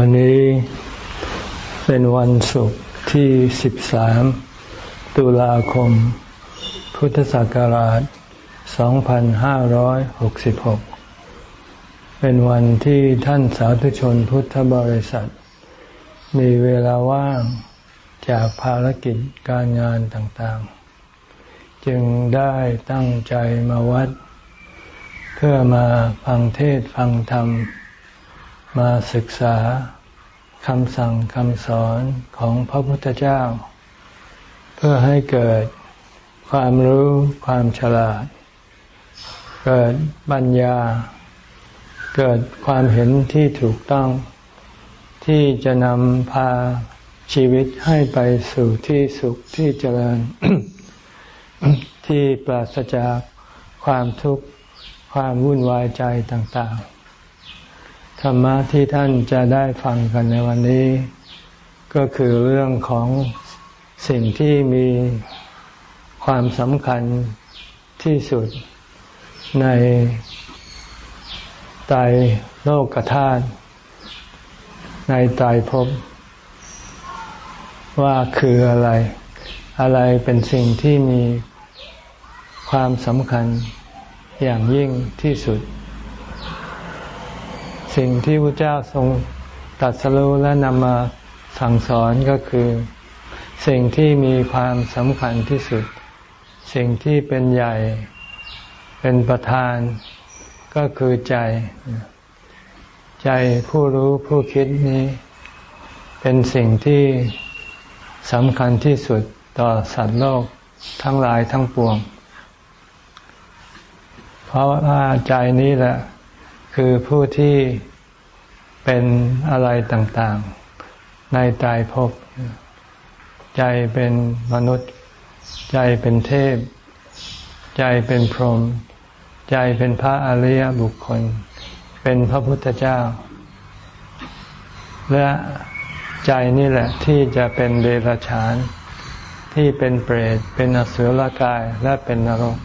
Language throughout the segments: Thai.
วันนี้เป็นวันศุกร์ที่ 13 ตุลาคม พุทธศักราช 2566 เป็นวันที่ท่านสาธุชนพุทธบริษัท มีเวลาว่างจากภารกิจการงานต่างๆ จึงได้ตั้งใจมาวัด เพื่อมาฟังเทศฟังธรรม มาศึกษาคำสั่งคำสอนของพระพุทธเจ้า เพื่อให้เกิดความรู้ความฉลาด เกิดปัญญา เกิดความเห็นที่ถูกต้อง ที่จะนำพาชีวิตให้ไปสู่ที่สุขที่เจริญ ที่ปราศจากความทุกข์ความวุ่นวายใจต่าง ๆ ธรรมะที่ท่านจะได้ฟังกันในวันนี้ ก็คือเรื่องของสิ่งที่มีความสำคัญที่สุดในไตรโลกธาตุในไตรภพว่าคืออะไร อะไรเป็นสิ่งที่มีความสำคัญอย่างยิ่งที่สุด สิ่งที่พระเจ้าทรงตัดสรู้และนำมาสั่งสอนก็คือ สิ่งที่มีความสำคัญที่สุด สิ่งที่เป็นใหญ่ เป็นประธาน ก็คือใจ ใจผู้รู้ผู้คิดนี้ เป็นสิ่งที่สำคัญที่สุดต่อสัตว์โลกทั้งหลายทั้งปวง เพราะว่าใจนี้แหละ คือผู้ที่ เป็นอะไรต่างๆ ในตายภพใจเป็นมนุษย์ ใจเป็นเทพ ใจเป็นพรหมใจเป็นพระอริยบุคคล เป็นพระพุทธเจ้า และใจนี่แหละที่จะเป็นเดรัจฉาน ที่เป็นเปรต เป็นอสุรกายและเป็นนรก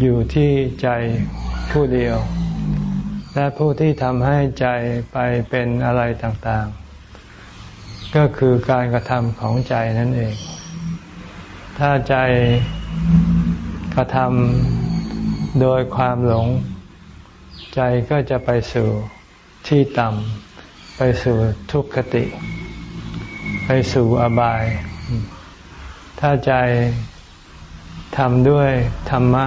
อยู่ที่ใจผู้เดียว และผู้ที่ทำให้ใจไปเป็นอะไรต่างๆ ก็คือการกระทำของใจนั่นเอง ถ้าใจกระทำโดยความหลง ใจก็จะไปสู่ที่ต่ำไปสู่ทุกขติ ไปสู่อบาย ถ้าใจทำด้วยธรรมะ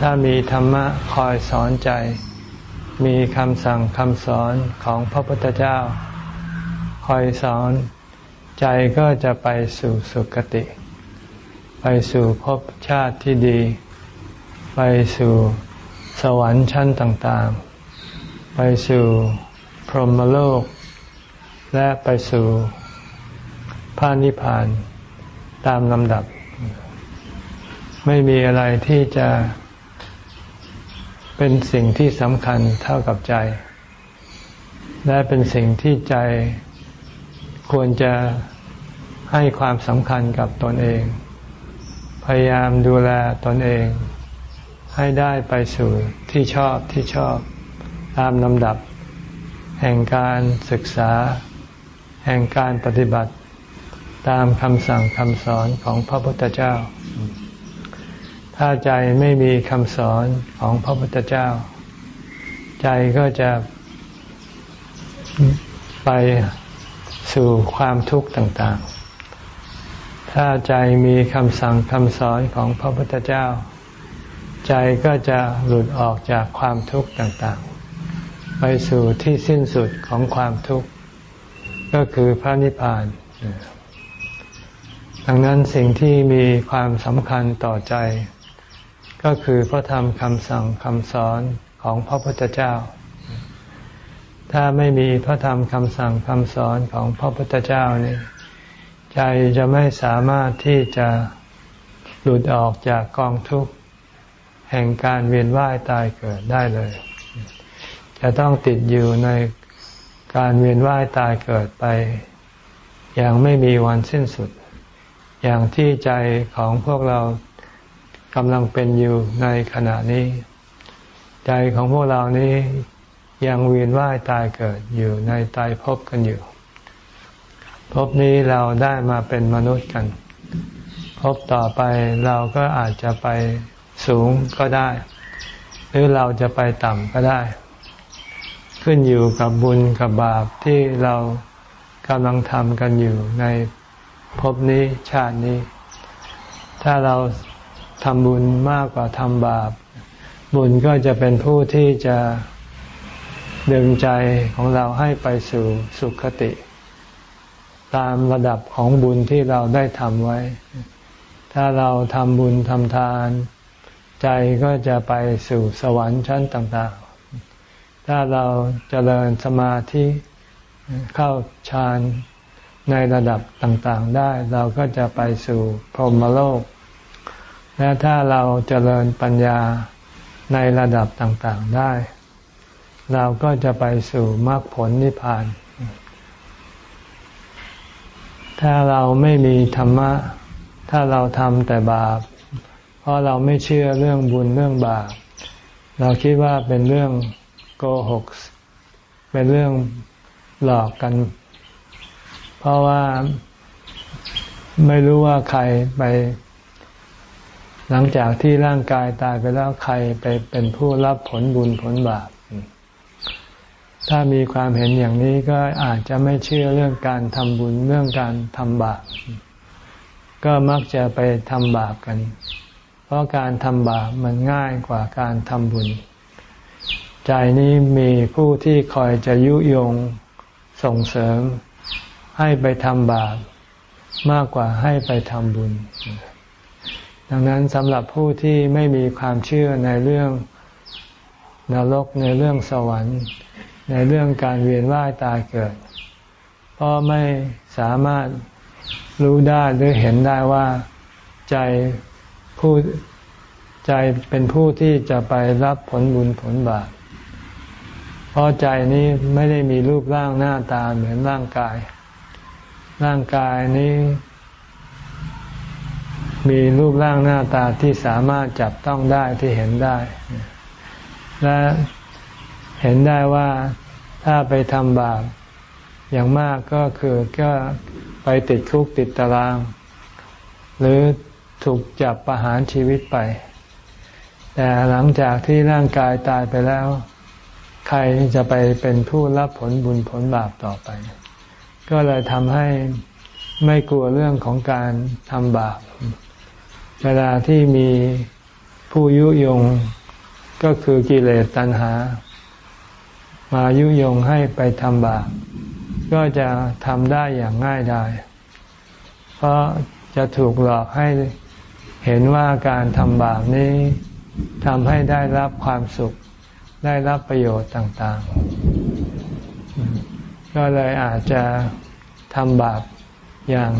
ถ้ามีธรรมะคอยสอนใจ มีคำสั่งคำสอนของพระพุทธเจ้า คอยสอน ใจก็จะไปสู่สุคติ ไปสู่ภพชาติที่ดี ไปสู่สวรรค์ชั้นต่างๆ ไปสู่พรหมโลก และไปสู่พระนิพพานตามลำดับ ไม่มีอะไรที่จะ เป็นสิ่งที่สำคัญเท่ากับใจ และเป็นสิ่งที่ใจควรจะให้ความสำคัญกับตนเอง พยายามดูแลตนเอง ให้ได้ไปสู่ที่ชอบที่ชอบ ตามลำดับ แห่งการศึกษา แห่งการปฏิบัติ ตามคำสั่งคำสอนของพระพุทธเจ้า ถ้าใจไม่มีคำสอนของพระพุทธเจ้า ใจก็จะไปสู่ความทุกข์ต่างๆ ถ้าใจมีคำสั่งคำสอนของพระพุทธเจ้า ใจก็จะหลุดออกจากความทุกข์ต่างๆ ไปสู่ที่สิ้นสุดของความทุกข์ ก็คือพระนิพพาน ดังนั้นสิ่งที่มีความสำคัญต่อใจ ก็คือพระธรรมคำสั่งคำสอนของพระพุทธเจ้า ถ้าไม่มีพระธรรมคำสั่งคำสอนของพระพุทธเจ้านี่ใจจะไม่สามารถที่จะหลุดออกจากกองทุกข์แห่งการเวียนว่ายตายเกิดได้เลย จะต้องติดอยู่ในการเวียนว่ายตายเกิดไป อย่างไม่มีวันสิ้นสุด อย่างที่ใจของพวกเรา กำลังเป็นอยู่ในขณะนี้ ใจของพวกเรานี้ยังเวียนว่ายตายเกิดอยู่ในตายพบกันอยู่ พบนี้เราได้มาเป็นมนุษย์กัน พบต่อไปเราก็อาจจะไปสูงก็ได้ หรือเราจะไปต่ำก็ได้ ขึ้นอยู่กับบุญกับบาปที่เรากำลังทำกันอยู่ในภพนี้ชาตินี้ ถ้าเรา ทำบุญมากกว่าทำบาป บุญก็จะเป็นผู้ที่จะดึงใจของเราให้ไปสู่สุขติ ตามระดับของบุญที่เราได้ทำไว้ ถ้าเราทำบุญทำทาน ใจก็จะไปสู่สวรรค์ชั้นต่างๆ ถ้าเราจเจริญสมาธิเข้าฌานในระดับต่างๆได้ เราก็จะไปสู่พรหมโลก และถ้าเราจเจริญปัญญาในระดับต่างๆได้ เราก็จะไปสู่มรรคผลนิพพาน ถ้าเราไม่มีธรรมะ ถ้าเราทำแต่บาป เพราะเราไม่เชื่อเรื่องบุญเรื่องบาป เราคิดว่าเป็นเรื่องโกหก เป็นเรื่องหลอกกัน เพราะว่าไม่รู้ว่าใครไป หลังจากที่ร่างกายตายไปแล้วใครไปเป็นผู้รับผลบุญผลบาป ถ้ามีความเห็นอย่างนี้ก็อาจจะไม่เชื่อเรื่องการทำบุญเรื่องการทำบาป ก็มักจะไปทำบาปกัน เพราะการทำบาปมันง่ายกว่าการทำบุญ ใจนี้มีผู้ที่คอยจะยุยงส่งเสริมให้ไปทำบาปมากกว่าให้ไปทำบุญ ดังนั้นสำหรับผู้ที่ไม่มีความเชื่อในเรื่องนรกในเรื่องสวรรค์ ในเรื่องการเวียนว่ายตายเกิด เพราะไม่สามารถรู้ได้หรือเห็นได้ว่าใจผู้ใจเป็นผู้ที่จะไปรับผลบุญผลบาปเพราะใจนี้ไม่ได้มีรูปร่างหน้าตาเหมือนร่างกาย ร่างกายนี้ มีรูปร่างหน้าตาที่สามารถจับต้องได้ที่เห็นได้ และเห็นได้ว่าถ้าไปทำบาปอย่างมากก็คือก็ไปติดคุกติดตาราง หรือถูกจับประหารชีวิตไป แต่หลังจากที่ร่างกายตายไปแล้ว ใครจะไปเป็นผู้รับผลบุญผลบาปต่อไป ก็เลยทำให้ไม่กลัวเรื่องของการทำบาป เวลาที่มีผู้ยุยงก็คือกิเลสตัณหา มายุยงให้ไปทำบาปก็จะทำได้อย่างง่ายดายเพราะจะถูกหลอกให้เห็นว่าการทำบาปนี้ทำให้ได้รับความสุข ได้รับประโยชน์ต่างๆ ก็เลยอาจจะทำบาปอย่าง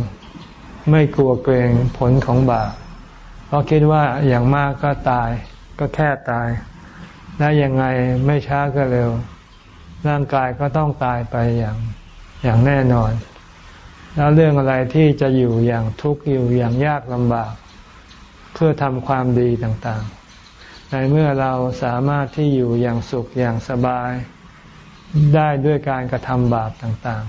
ไม่กลัวเกรงผลของบาป เพราะคิดว่าอย่างมากก็ตาย ก็แค่ตาย และยังไงไม่ช้าก็เร็ว ร่างกายก็ต้องตายไปอย่างอย่างแน่นอน แล้วเรื่องอะไรที่จะอยู่อย่างทุกข์อยู่อย่างยากลำบาก เพื่อทำความดีต่างๆ ในเมื่อเราสามารถที่อยู่อย่างสุขอย่างสบาย ได้ด้วยการกระทำบาปต่าง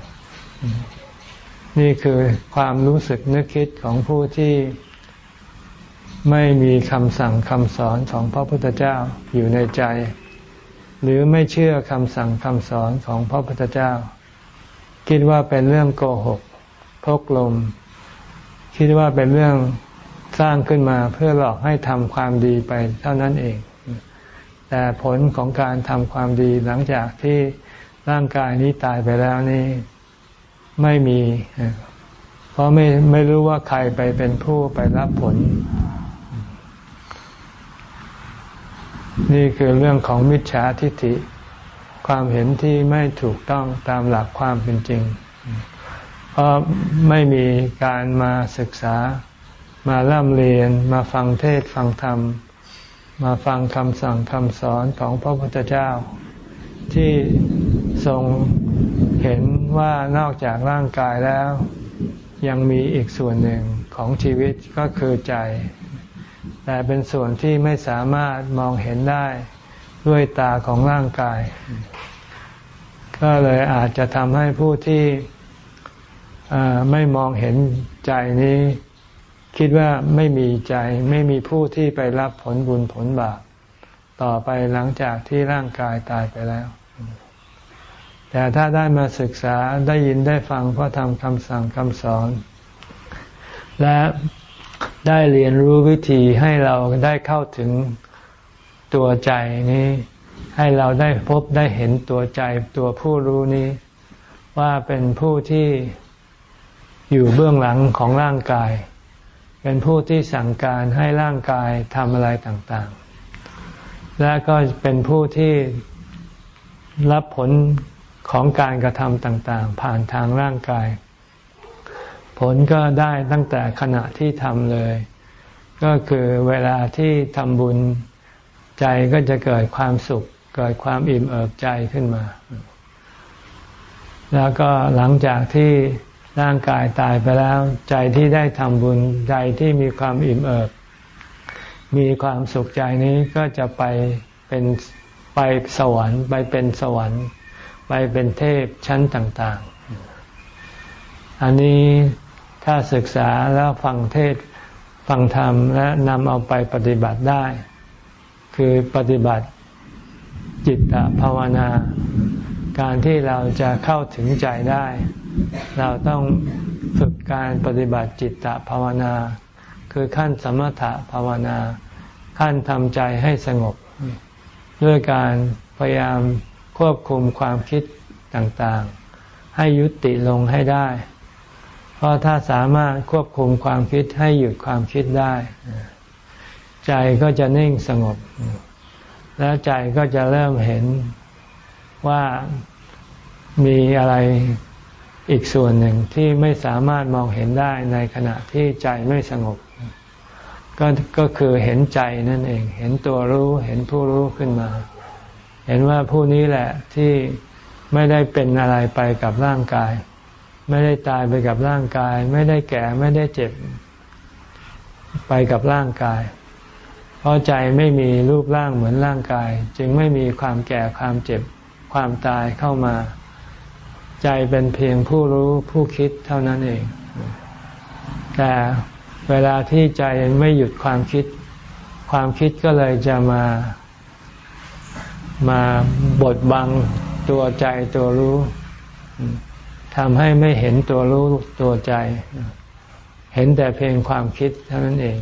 ๆ นี่คือความรู้สึกนึกคิดของผู้ที่ ไม่มีคำสั่งคำสอนของพระพุทธเจ้าอยู่ในใจ หรือไม่เชื่อคำสั่งคำสอนของพระพุทธเจ้า คิดว่าเป็นเรื่องโกหกพกลม คิดว่าเป็นเรื่องสร้างขึ้นมาเพื่อหลอกให้ทำความดีไปเท่านั้นเอง แต่ผลของการทำความดีหลังจากที่ร่างกายนี้ตายไปแล้วนี่ไม่มี เพราะไม่ไม่รู้ว่าใครไปเป็นผู้ไปรับผล นี่คือเรื่องของมิจฉาทิฏฐิ ความเห็นที่ไม่ถูกต้องตามหลักความเป็นจริง เพราะไม่มีการมาศึกษา มาร่ำเรียน มาฟังเทศฟังธรรม มาฟังคำสั่งคำสอนของพระพุทธเจ้า ที่ทรงเห็นว่านอกจากร่างกายแล้ว ยังมีอีกส่วนหนึ่งของชีวิตก็คือใจ แต่เป็นส่วนที่ไม่สามารถมองเห็นได้ด้วยตาของร่างกาย ก็เลยอาจจะทำให้ผู้ที่ไม่มองเห็นใจนี้ คิดว่าไม่มีใจ ไม่มีผู้ที่ไปรับผลบุญผลบาปต่อไปหลังจากที่ร่างกายตายไปแล้ว แต่ถ้าได้มาศึกษาได้ยินได้ฟังพระธรรมคำสั่งคำสอน และ ได้เรียนรู้วิธีให้เราได้เข้าถึงตัวใจนี้ ให้เราได้พบได้เห็นตัวใจตัวผู้รู้นี้ ว่าเป็นผู้ที่อยู่เบื้องหลังของร่างกาย เป็นผู้ที่สั่งการให้ร่างกายทำอะไรต่างๆ และก็เป็นผู้ที่รับผลของการกระทำต่างๆ ผ่านทางร่างกาย ผลก็ได้ตั้งแต่ขณะที่ทำเลย ก็คือเวลาที่ทำบุญใจก็จะเกิดความสุข เกิดความอิ่มเอิบใจขึ้นมา แล้วก็หลังจากที่ร่างกายตายไปแล้ว ใจที่ได้ทำบุญใจที่มีความอิ่มเอิบ มีความสุขใจนี้ก็จะไปเป็นไปสวรรค์ ไปเป็นสวรรค์ ไปเป็นเทพชั้นต่าง ๆ อันนี้ ถ้าศึกษาแล้วฟังเทศฟังธรรมและนำเอาไปปฏิบัติได้ คือปฏิบัติจิตภาวนา การที่เราจะเข้าถึงใจได้ เราต้องฝึกการปฏิบัติจิตตภาวนา คือขั้นสมถะภาวนา ขั้นทำใจให้สงบ ด้วยการพยายามควบคุมความคิดต่างๆ ให้ยุติลงให้ได้ เพราะถ้าสามารถควบคุมความคิดให้หยุดความคิดได้ ใจก็จะนิ่งสงบ แล้วใจก็จะเริ่มเห็นว่ามีอะไรอีกส่วนหนึ่งที่ไม่สามารถมองเห็นได้ในขณะที่ใจไม่สงบ ก็ก็คือเห็นใจนั่นเอง เห็นตัวรู้เห็นผู้รู้ขึ้นมา เห็นว่าผู้นี้แหละที่ไม่ได้เป็นอะไรไปกับร่างกาย ไม่ได้ตายไปกับร่างกาย ไม่ได้แก่ไม่ได้เจ็บ ไปกับร่างกาย เพราะใจไม่มีรูปร่างเหมือนร่างกาย จึงไม่มีความแก่ความเจ็บความตายเข้ามา ใจเป็นเพียงผู้รู้ผู้คิดเท่านั้นเอง แต่เวลาที่ใจไม่หยุดความคิด ความคิดก็เลยจะมามาบดบังตัวใจตัวรู้ ทำให้ไม่เห็นตัวรู้ตัวใจ เห็นแต่เพียงความคิดเท่านั้นเอง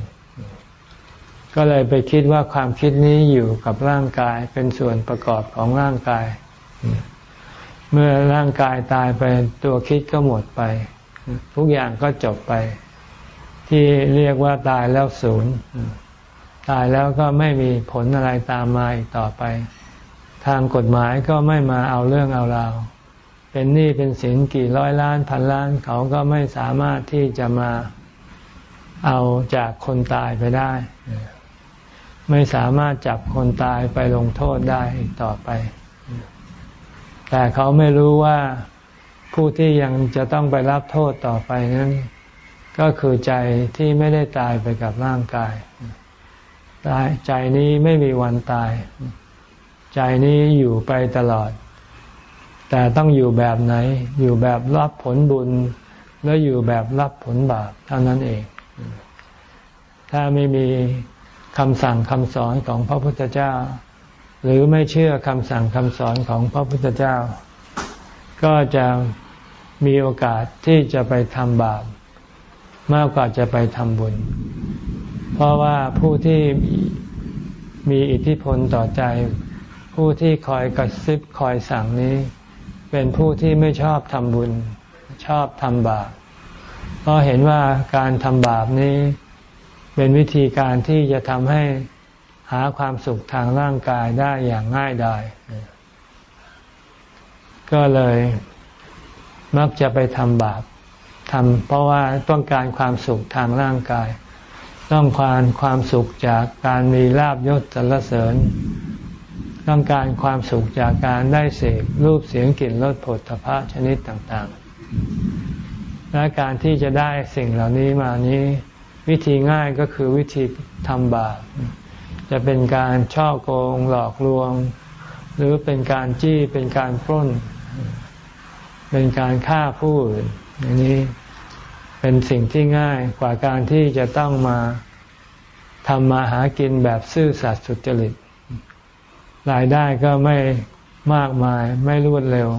ก็เลยไปคิดว่าความคิดนี้อยู่กับร่างกายเป็นส่วนประกอบของร่างกาย เมื่อร่างกายตายไปตัวคิดก็หมดไป ทุกอย่างก็จบไป ที่เรียกว่าตายแล้วศูนย์ตายแล้วก็ไม่มีผลอะไรตามมาอีกต่อไป ทางกฎหมายก็ไม่มาเอาเรื่องเอาราว เป็นหนี้เป็นสินกี่ร้อยล้านพันล้านเขาก็ไม่สามารถที่จะมาเอาจากคนตายไปได้ ไม่สามารถจับคนตายไปลงโทษได้อีกต่อไป แต่เขาไม่รู้ว่าผู้ที่ยังจะต้องไปรับโทษต่อไปนั้น ก็คือใจที่ไม่ได้ตายไปกับร่างกายตายใจนี้ไม่มีวันตาย ใจนี้อยู่ไปตลอด แต่ต้องอยู่แบบไหน อยู่แบบรับผลบุญ แล้วอยู่แบบรับผลบาปเท่านั้นเอง ถ้าไม่มีคำสั่งคำสอนของพระพุทธเจ้า หรือไม่เชื่อคำสั่งคำสอนของพระพุทธเจ้า ก็จะมีโอกาสที่จะไปทำบาปมากกว่าจะไปทำบุญ เพราะว่าผู้ที่มีอิทธิพลต่อใจ ผู้ที่คอยกระซิบคอยสั่งนี้ เป็นผู้ที่ไม่ชอบทำบุญ ชอบทำบาปเพราะเห็นว่าการทำบาปนี้เป็นวิธีการที่จะทำให้หาความสุขทางร่างกายได้อย่างง่ายดายก็เลยมักจะไปทำบาปทำเพราะว่าต้องการความสุขทางร่างกาย ต้องการความสุขจากการมีลาบยศสรรเสริญ ต้องการความสุขจากการได้เสพรูปเสียงกลิ่นรสผลพระชนิดต่างๆ และการที่จะได้สิ่งเหล่านี้มานี้ วิธีง่ายก็คือวิธีทำบาปจะเป็นการช่อโกงหลอกลวง หรือเป็นการจี้เป็นการปล้น เป็นการฆ่าผู้อื่นอันนี้เป็นสิ่งที่ง่ายกว่าการที่จะต้องมาทำมาหากินแบบซื่อสัตย์สุจริต รายได้ก็ไม่มากมายไม่รวดเร็ว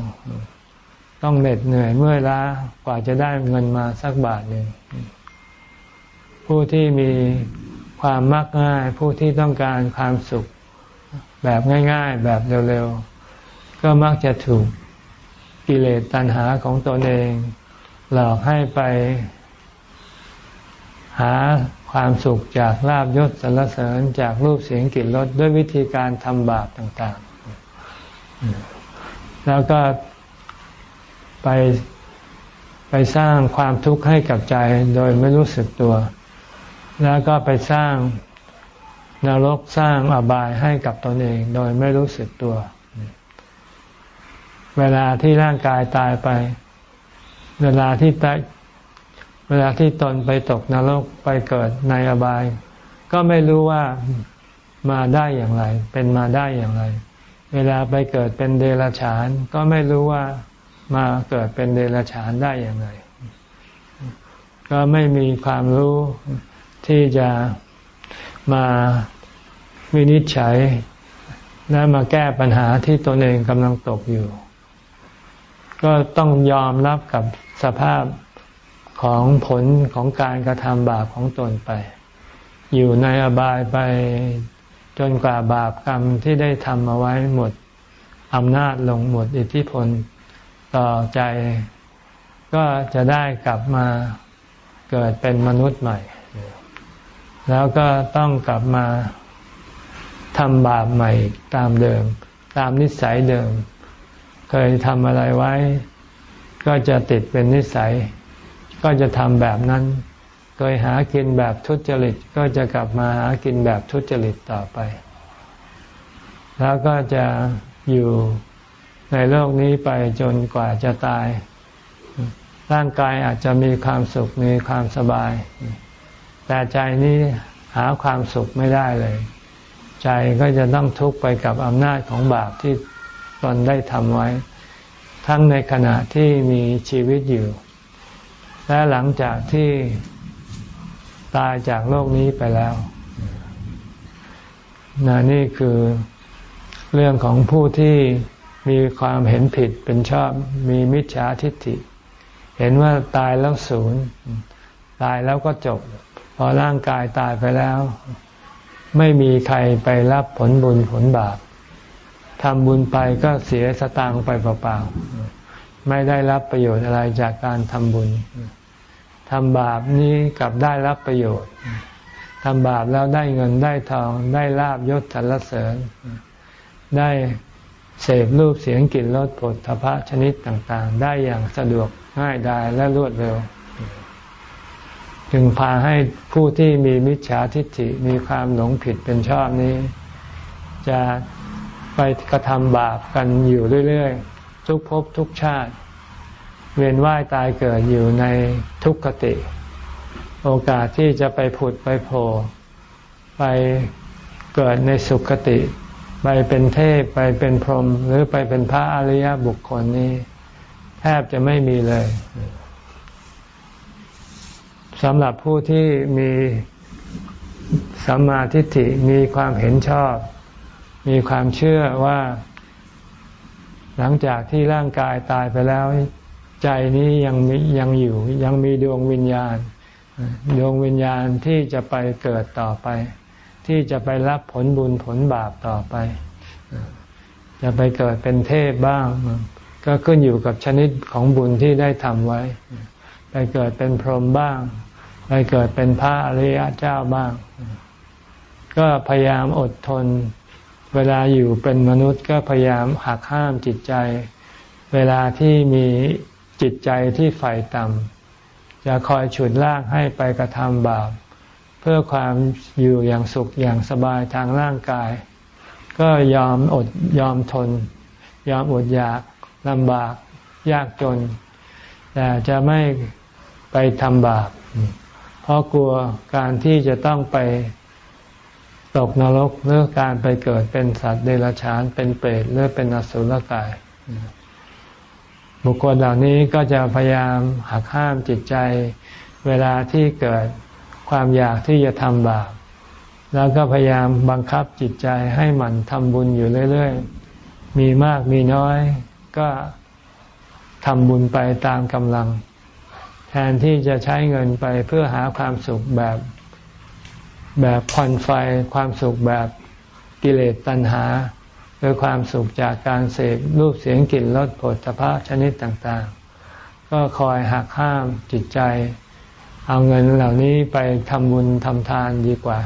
ต้องเหน็ดเหนื่อยเมื่อยล้ากว่าจะได้เงินมาสักบาทหนึ่งผู้ที่มีความมักง่าย ผู้ที่ต้องการความสุขแบบง่าย ๆ แบบเร็วๆ ก็มักจะถูกกิเลสตัณหาของตนเอง หลอกให้ไปหาความสุขจากลาบยศสรรเสริญจากรูปเสียงกลิ่นรสด้วยวิธีการทำบาปต่างๆ แล้วก็ไปไปสร้างความทุกข์ให้กับใจโดยไม่รู้สึกตัว แล้วก็ไปสร้างนรกสร้างอบายให้กับตนเองโดยไม่รู้สึกตัว เวลาที่ร่างกายตายไป เวลาที่ตาย เวลาที่ตนไปตกนรกไปเกิดในอบาย ก็ไม่รู้ว่ามาได้อย่างไร เป็นมาได้อย่างไร เวลาไปเกิดเป็นเดรัจฉาน ก็ไม่รู้ว่ามาเกิดเป็นเดรัจฉานได้อย่างไร ก็ไม่มีความรู้ที่จะมาวินิจฉัย และมาแก้ปัญหาที่ตนเองกำลังตกอยู่ ก็ต้องยอมรับกับสภาพ ของผลของการกระทำบาปของตนไป อยู่ในอบายไปจนกว่าบาปกรรมที่ได้ทำเอาไว้หมดอำนาจลงหมดอิทธิพลต่อใจ ก็จะได้กลับมาเกิดเป็นมนุษย์ใหม่ แล้วก็ต้องกลับมาทำบาปใหม่ตามเดิม ตามนิสัยเดิม เคยทำอะไรไว้ ก็จะติดเป็นนิสัย ก็จะทำแบบนั้น เคยหากินแบบทุจริต ก็จะกลับมาหากินแบบทุจริตต่อไป แล้วก็จะอยู่ในโลกนี้ไปจนกว่าจะตาย ร่างกายอาจจะมีความสุขมีความสบาย แต่ใจนี้หาความสุขไม่ได้เลย ใจก็จะต้องทุกข์ไปกับอำนาจของบาปที่ตนได้ทำไว้ ทั้งในขณะที่มีชีวิตอยู่ และหลังจากที่ตายจากโลกนี้ไปแล้วนนี่คือเรื่องของผู้ที่มีความเห็นผิดเป็นชอบมีมิจฉาทิฏฐิ เห็นว่าตายแล้วศูนย์ ตายแล้วก็จบ พอร่างกายตายไปแล้ว ไม่มีใครไปรับผลบุญผลบาปทำบุญไปก็เสียสตางค์ไปเปล่าๆไม่ได้รับประโยชน์อะไรจากการทำบุญ ทำบาปนี้กับได้รับประโยชน์ทำบาปแล้วได้เงินได้ทอง ได้ลาบยศสรรเสริญ ได้เสพรูปเสียงกลิ่นรสผลทพะชนิดต่างๆ ได้อย่างสะดวกง่ายดายและรวดเร็ว จึงพาให้ผู้ที่มีมิจฉาทิฏฐิมีความหลงผิดเป็นชอบนี้ จะไปกระทำบาปกันอยู่เรื่อย ๆ ทุกภพทุกชาติ เวียนว่ายตายเกิดอยู่ในทุกขติ โอกาสที่จะไปผุดไปโผล่ไปเกิดในสุขติ ไปเป็นเทพไปเป็นพรหมหรือไปเป็นพระอริยบุคคลนี้ แทบจะไม่มีเลยสำหรับผู้ที่มีสัมมาทิฏฐิมีความเห็นชอบ มีความเชื่อว่า หลังจากที่ร่างกายตายไปแล้ว ใจนี้ยังมียังอยู่ยังมีดวงวิญญาณ ดวงวิญญาณที่จะไปเกิดต่อไป ที่จะไปรับผลบุญผลบาปต่อไป จะไปเกิดเป็นเทพบ้าง ก็ขึ้นอยู่กับชนิดของบุญที่ได้ทำไว้ ไปเกิดเป็นพรหมบ้าง ไปเกิดเป็นพระอริยเจ้าบ้าง ก็พยายามอดทน เวลาอยู่เป็นมนุษย์ก็พยายามหักห้ามจิตใจเวลาที่มี จิตใจที่ใฝ่ต่ำจะคอยฉุดลากให้ไปกระทำบาป เพื่อความอยู่อย่างสุขอย่างสบายทางร่างกาย ก็ยอมอดยอมทน ยอมอดอยากลำบาก ยากจน แต่จะไม่ไปทำบาป เพราะกลัวการที่จะต้องไปตกนรกหรือการไปเกิดเป็นสัตว์เดรัจฉานเป็นเปรตหรือเป็นอสุรกาย บุคคลเหล่านี้ก็จะพยายามหักห้ามจิตใจ เวลาที่เกิดความอยากที่จะทำบาปแล้วก็พยายามบังคับจิตใจให้มันทำบุญอยู่เรื่อย ๆ มีมากมีน้อย ก็ทำบุญไปตามกำลัง แทนที่จะใช้เงินไปเพื่อหาความสุขแบบ แบบควันไฟความสุขแบบกิเลสตัณหา หรือความสุขจากการเสพรูปเสียงกลิ่นรสผลพระชนิดต่างๆ ก็คอยหักห้ามจิตใจ เอาเงินเหล่านี้ไปทำบุญทำทานดีกว่า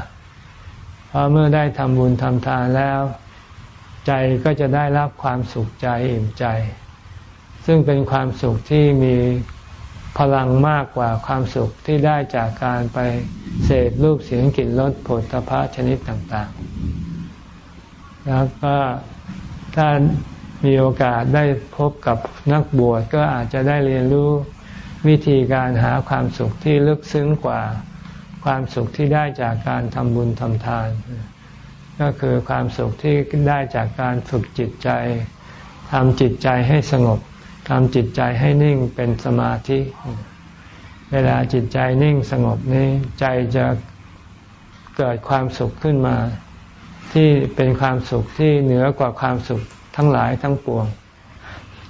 เพราะเมื่อได้ทำบุญทำทานแล้ว ใจก็จะได้รับความสุขใจอิ่มใจ ซึ่งเป็นความสุขที่มีพลังมากกว่าความสุขที่ได้จากการไปเสพรูปเสียงกลิ่นรสผลพระชนิดต่างๆ แล้วก็ถ้ามีโอกาสได้พบกับนักบวชก็อาจจะได้เรียนรู้วิธีการหาความสุขที่ลึกซึ้งกว่าความสุขที่ได้จากการทำบุญทำทาน ก็คือความสุขที่ได้จากการฝึกจิตใจทำจิตใจให้สงบทำจิตใจให้นิ่งเป็นสมาธิ เวลาจิตใจนิ่งสงบนี้ใจจะเกิดความสุขขึ้นมา ที่เป็นความสุขที่เหนือกว่าความสุขทั้งหลายทั้งปวง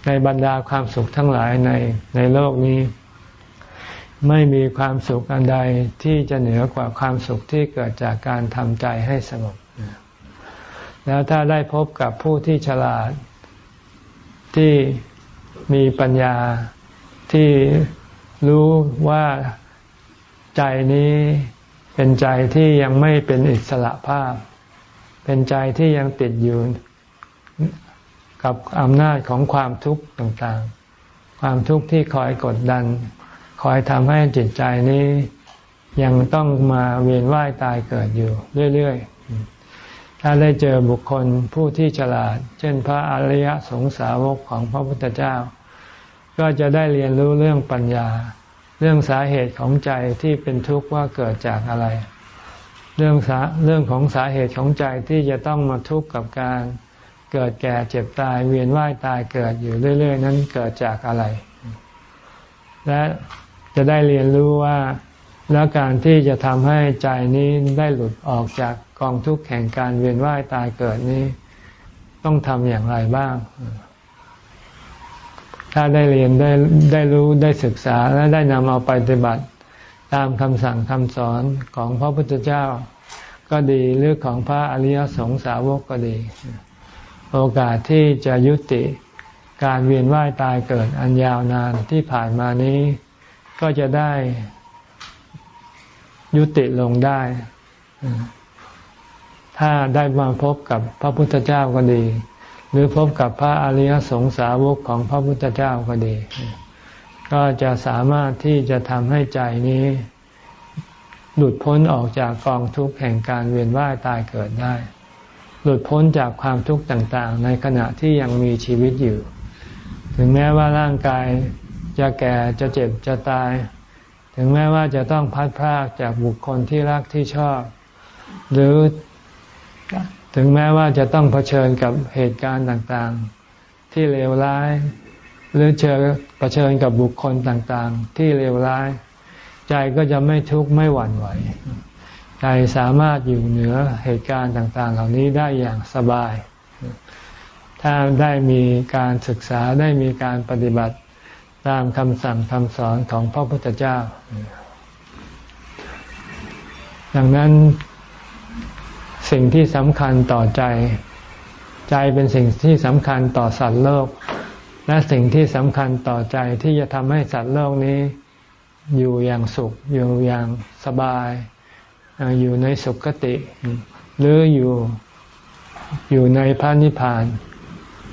ในบรรดาความสุขทั้งหลายในในโลกนี้ ไม่มีความสุขอันใดที่จะเหนือกว่าความสุขที่เกิดจากการทำใจให้สงบ แล้วถ้าได้พบกับผู้ที่ฉลาดที่มีปัญญาที่รู้ว่าใจนี้เป็นใจที่ยังไม่เป็นอิสระภาพ เป็นใจที่ยังติดอยู่กับอำนาจของความทุกข์ต่างๆ ความทุกข์ที่คอยกดดัน คอยทำให้จิตใจนี้ยังต้องมาเวียนว่ายตายเกิดอยู่เรื่อยๆ ถ้าได้เจอบุคคลผู้ที่ฉลาด เช่นพระอริยสงสาวกของพระพุทธเจ้า ก็จะได้เรียนรู้เรื่องปัญญา เรื่องสาเหตุของใจที่เป็นทุกข์ว่าเกิดจากอะไร เรื่องสาเรื่องของสาเหตุของใจที่จะต้องมาทุกข์กับการเกิดแก่เจ็บตายเวียนว่ายตายเกิดอยู่เรื่อย ๆ นั้นเกิดจากอะไร และจะได้เรียนรู้ว่าแล้วการที่จะทำให้ใจนี้ได้หลุดออกจากกองทุกข์แห่งการเวียนว่ายตายเกิดนี้ ต้องทำอย่างไรบ้าง ถ้าได้เรียนได้ได้รู้ได้ศึกษาและได้นำเอาไปปฏิบัติ ตามคำสั่งคำสอนของพระพุทธเจ้า ก็ดีหรือของพระอริยสงสาวกก็ดี โอกาสที่จะยุติการเวียนว่ายตายเกิดอันยาวนานที่ผ่านมานี้ ก็จะได้ยุติลงได้ ถ้าได้มาพบกับพระพุทธเจ้าก็ดี หรือพบกับพระอริยสงสาวกของพระพุทธเจ้าก็ดี ก็จะสามารถที่จะทำให้ใจนี้ หลุดพ้นออกจากกองทุกข์แห่งการเวียนว่ายตายเกิดได้ หลุดพ้นจากความทุกข์ต่างๆ ในขณะที่ยังมีชีวิตอยู่ ถึงแม้ว่าร่างกายจะแก่จะเจ็บจะตาย ถึงแม้ว่าจะต้องพัดพรากจากบุคคลที่รักที่ชอบ หรือถึงแม้ว่าจะต้องเผชิญกับเหตุการณ์ต่างๆ ที่เลวร้าย หรือเจอเผชิญกับบุคคลต่างๆ ที่เลวร้าย ใจก็จะไม่ทุกข์ไม่หวั่นไหว ใจสามารถอยู่เหนือเหตุการณ์ต่าง ๆ เหล่านี้ได้อย่างสบาย ถ้าได้มีการศึกษาได้มีการปฏิบัติตามคำสั่งคำสอนของพระพุทธเจ้า ดังนั้นสิ่งที่สำคัญต่อใจ ใจเป็นสิ่งที่สำคัญต่อสัตว์โลก และสิ่งที่สำคัญต่อใจที่จะทำให้สัตว์โลกนี้ อยู่อย่างสุข อยู่อย่างสบาย อยู่ในสุขติ หรืออยู่อยู่ในพระนิพพาน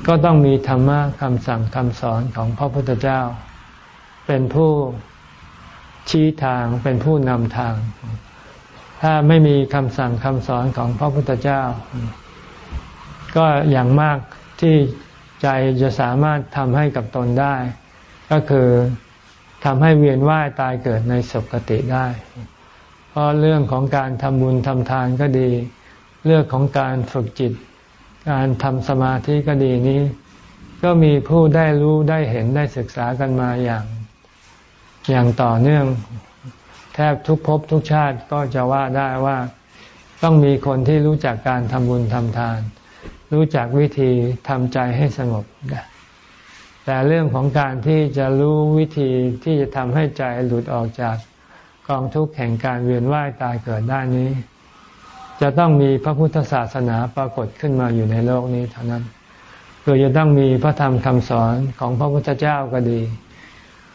ก็ต้องมีธรรมะคำสั่งคำสอนของพระพุทธเจ้า เป็นผู้ชี้ทางเป็นผู้นำทาง ถ้าไม่มีคำสั่งคำสอนของพระพุทธเจ้า ก็อย่างมากที่ ใจจะสามารถทำให้กับตนได้ ก็คือทำให้เวียนว่ายตายเกิดในสุคติได้ เพราะเรื่องของการทำบุญทำทานก็ดี เรื่องของการฝึกจิต การทำสมาธิก็ดีนี้ ก็มีผู้ได้รู้ได้เห็นได้ศึกษากันมาอย่าง อย่างต่อเนื่อง แทบทุกภพทุกชาติก็จะว่าได้ว่า ต้องมีคนที่รู้จักการทำบุญทำทาน รู้จักวิธีทำใจให้สงบแต่เรื่องของการที่จะรู้วิธีที่จะทำให้ใจหลุดออกจากกองทุกข์แห่งการเวียนว่ายตายเกิดได้นี้ จะต้องมีพระพุทธศาสนาปรากฏขึ้นมาอยู่ในโลกนี้เท่านั้นคือจะต้องมีพระธรรมคำสอนของพระพุทธเจ้าก็ดี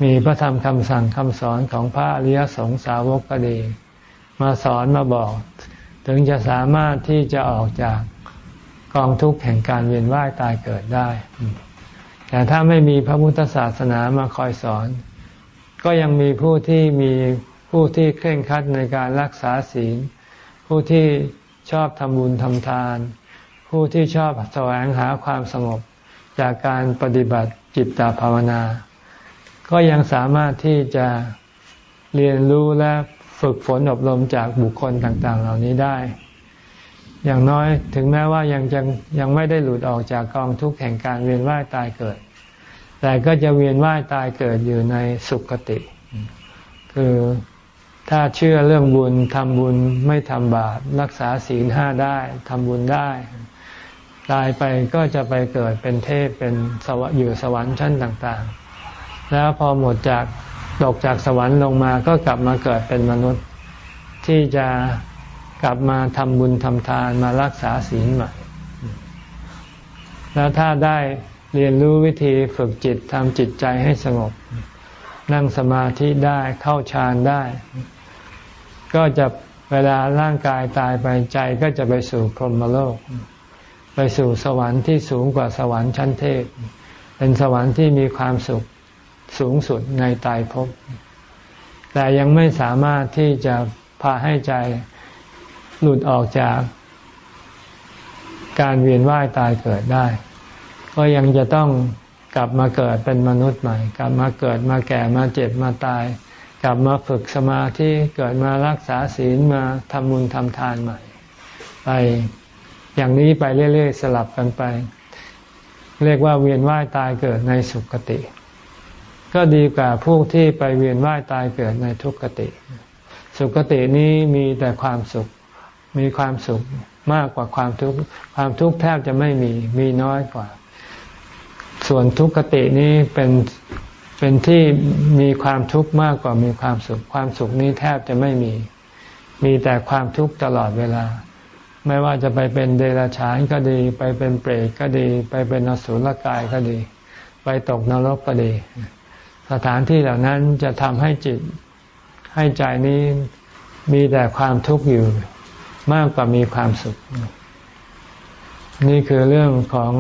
มีพระธรรมคำสั่งคำสอนของพระอริยสงสาวกก็ดี มาสอนมาบอก ถึงจะสามารถที่จะออกจาก กองทุกข์แห่งการเวียนว่ายตายเกิดได้ แต่ถ้าไม่มีพระพุทธศาสนามาคอยสอน ก็ยังมีผู้ที่มีผู้ที่เคร่งครัดในการรักษาศีล ผู้ที่ชอบทำบุญทำทาน ผู้ที่ชอบแสวงหาความสงบจากการปฏิบัติจิตตภาวนา ก็ยังสามารถที่จะเรียนรู้และฝึกฝนอบรมจากบุคคลต่าง ๆ เหล่านี้ได้ อย่างน้อยถึงแม้ว่ายังยังยังไม่ได้หลุดออกจากกองทุกข์แห่งการเวียนว่ายตายเกิด แต่ก็จะเวียนว่ายตายเกิดอยู่ในสุคติ คือถ้าเชื่อเรื่องบุญทำบุญไม่ทำบาปรักษาศีลห้าได้ทำบุญได้ ตายไปก็จะไปเกิดเป็นเทพเป็นสวอยู่สวรรค์ชั้นต่างๆ แล้วพอหมดจากตกจากสวรรค์ลงมาก็กลับมาเกิดเป็นมนุษย์ที่จะ กลับมาทำบุญทำทานมารักษาศีลใหม่แล้วถ้าได้เรียนรู้วิธีฝึกจิตทำจิตใจให้สงบ นั่งสมาธิได้เข้าฌานได้ ก็จะเวลาร่างกายตายไปใจก็จะไปสู่พรหมโลก ไปสู่สวรรค์ที่สูงกว่าสวรรค์ชั้นเทพ เป็นสวรรค์ที่มีความสุขสูงสุดในตายภพแต่ยังไม่สามารถที่จะพาให้ใจ หลุดออกจากการเวียนว่ายตายเกิดได้ ก็ยังจะต้องกลับมาเกิดเป็นมนุษย์ใหม่ กลับมาเกิดมาแก่มาเจ็บมาตาย กลับมาฝึกสมาธิเกิดมารักษาศีลมาทำบุญทำทานใหม่ ไปอย่างนี้ไปเรื่อยๆ สลับกันไป เรียกว่าเวียนว่ายตายเกิดในสุคติ ก็ดีกว่าผู้ที่ไปเวียนว่ายตายเกิดในทุกขติ สุคตินี้มีแต่ความสุข มีความสุขมากกว่าความทุกข์ความทุกข์แทบจะไม่มีมีน้อยกว่า ส่วนทุกขตินี้เป็นเป็นที่มีความทุกข์มากกว่ามีความสุข ความสุขนี้แทบจะไม่มี มีแต่ความทุกข์ตลอดเวลา ไม่ว่าจะไปเป็นเดรัจฉานก็ดี ไปเป็นเปรตก็ดี ไปเป็นอสุรกายก็ดี ไปตกนรกก็ดี สถานที่เหล่านั้นจะทำให้จิตให้ใจนี้มีแต่ความทุกข์อยู่ มากกว่ามีความสุข นี่คือเรื่องของ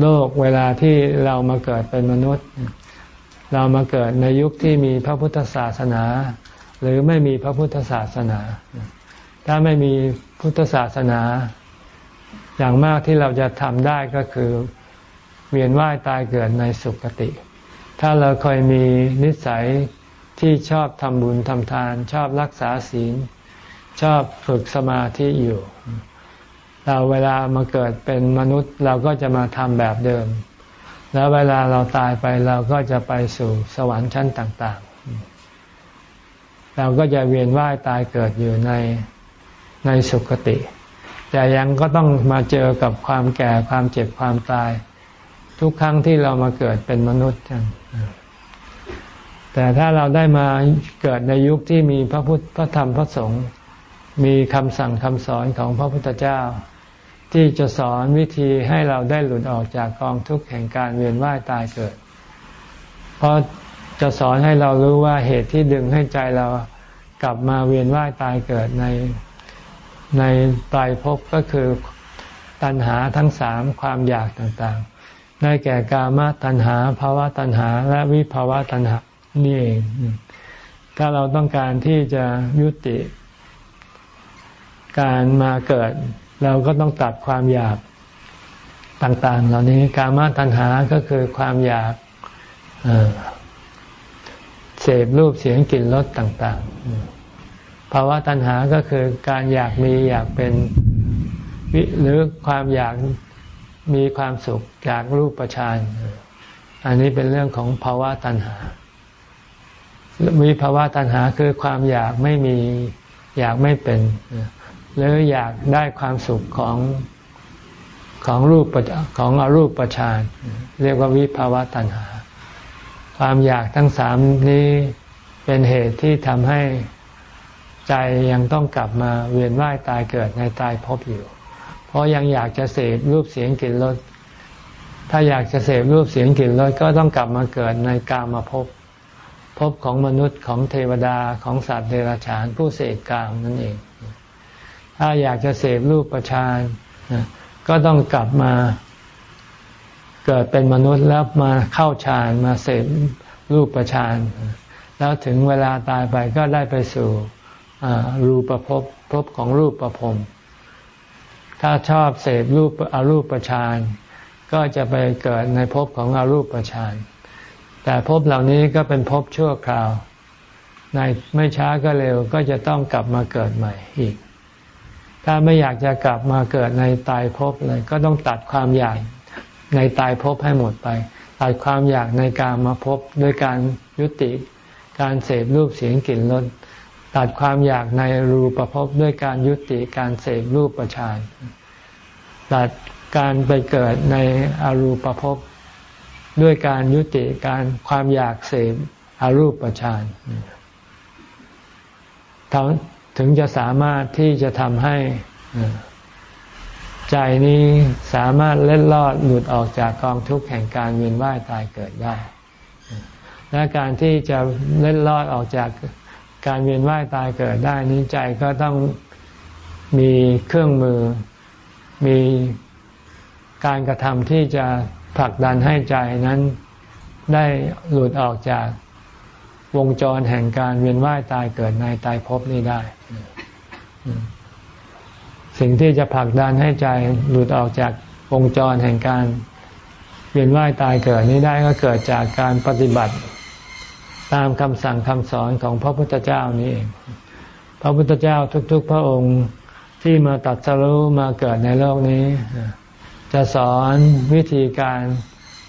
โลกเวลาที่เรามาเกิดเป็นมนุษย์ เรามาเกิดในยุคที่มีพระพุทธศาสนา หรือไม่มีพระพุทธศาสนา ถ้าไม่มีพุทธศาสนา อย่างมากที่เราจะทำได้ก็คือ เวียนว่ายตายเกิดในสุคติ ถ้าเราเคยมีนิสัยที่ชอบทำบุญทำทาน ชอบรักษาศีล ชอบฝึกสมาธิอยู่ เราเวลามาเกิดเป็นมนุษย์เราก็จะมาทำแบบเดิม แล้วเวลาเราตายไปเราก็จะไปสู่สวรรค์ชั้นต่าง ๆ เราก็จะเวียนว่ายตายเกิดอยู่ในในสุคติ แต่ยังก็ต้องมาเจอกับความแก่ความเจ็บความตาย ทุกครั้งที่เรามาเกิดเป็นมนุษย์กันแต่ถ้าเราได้มาเกิดในยุคที่มีพระพุทธพระธรรมพระสงฆ์ มีคำสั่งคำสอนของพระพุทธเจ้า ที่จะสอนวิธีให้เราได้หลุดออกจากกองทุกข์แห่งการเวียนว่ายตายเกิด เพราะจะสอนให้เรารู้ว่าเหตุที่ดึงให้ใจเรากลับมาเวียนว่ายตายเกิดในในตายภพก็คือตัณหาทั้งสามความอยากต่างๆ ได้แก่กามตัณหาภาวะตัณหา และวิภาวะตัณหานี่เอง ถ้าเราต้องการที่จะยุติ การมาเกิด เราก็ต้องตัดความอยากต่าง ๆ เหล่านี้การมาตัณหาก็คือความอยากเสพรูปเสียงกลิ่นรสต่าง ๆ ภาวะตัณหาก็คือการอยากมีอยากเป็นหรือความอยากมีความสุขจากรูปฌานอันนี้เป็นเรื่องของภาวะตัณหามีภาวะตัณหาคือความอยากไม่มีอยากไม่เป็น หรืออยากได้ความสุขของของรูปของอรูปฌานเรียกว่าวิภาวะตัณหา ความอยากทั้งสามนี้เป็นเหตุที่ทำให้ใจยังต้องกลับมาเวียนว่ายตายเกิดในตายพบอยู่ เพราะยังอยากจะเสพรูปเสียงกลิ่นรสถ้าอยากจะเสพรูปเสียงกลิ่นรสก็ต้องกลับมาเกิดในกามาพบพบของมนุษย์ของเทวดาของสัตว์เดรัจฉานผู้เสพกามนั่นเอง ถ้าอยากจะเสพรูปประชานก็ต้องกลับมาเกิดเป็นมนุษย์แล้วมาเข้าฌานมาเสพรูปประชานแล้วถึงเวลาตายไปก็ได้ไปสู่รูปภพภพของรูปประพรมถ้าชอบเสพรูปอรูปประชานก็จะไปเกิดในภพของอรูปประชานแต่ภพเหล่านี้ก็เป็นภพชั่วคราว ในไม่ช้าก็เร็วก็จะต้องกลับมาเกิดใหม่อีก ถ้าไม่อยากจะกลับมาเกิดในตายภพเลย ก็ต้องตัดความอยากในตายภพให้หมดไป ตัดความอยากในการมาพบด้วยการยุติ การเสพรูปเสียงกลิ่นรสตัดความอยากในรูปภพด้วยการยุติการเสพรูปประชานตัดการไปเกิดในอรูปภพด้วยการยุติการความอยากเสพอรูปฌาน ถึงจะสามารถที่จะทำให้ใจนี้สามารถเล็ดลอดหลุดออกจากกองทุกข์แห่งการเวียนว่ายตายเกิดได้ และการที่จะเล็ดลอดออกจากการเวียนว่ายตายเกิดได้นี้ใจก็ต้องมีเครื่องมือ มีการกระทำที่จะผลักดันให้ใจนั้นได้หลุดออกจาก วงจรแห่งการเวียนว่ายตายเกิดในตายภพนี้ได้ สิ่งที่จะผลักดันให้ใจหลุดออกจากวงจรแห่งการเวียนว่ายตายเกิดนี้ได้ก็เกิดจากการปฏิบัติตามคำสั่งคำสอนของพระพุทธเจ้านี้เอง พระพุทธเจ้าทุก ๆ พระองค์ที่มาตัดสรู้มาเกิดในโลกนี้ จะสอนวิธีการ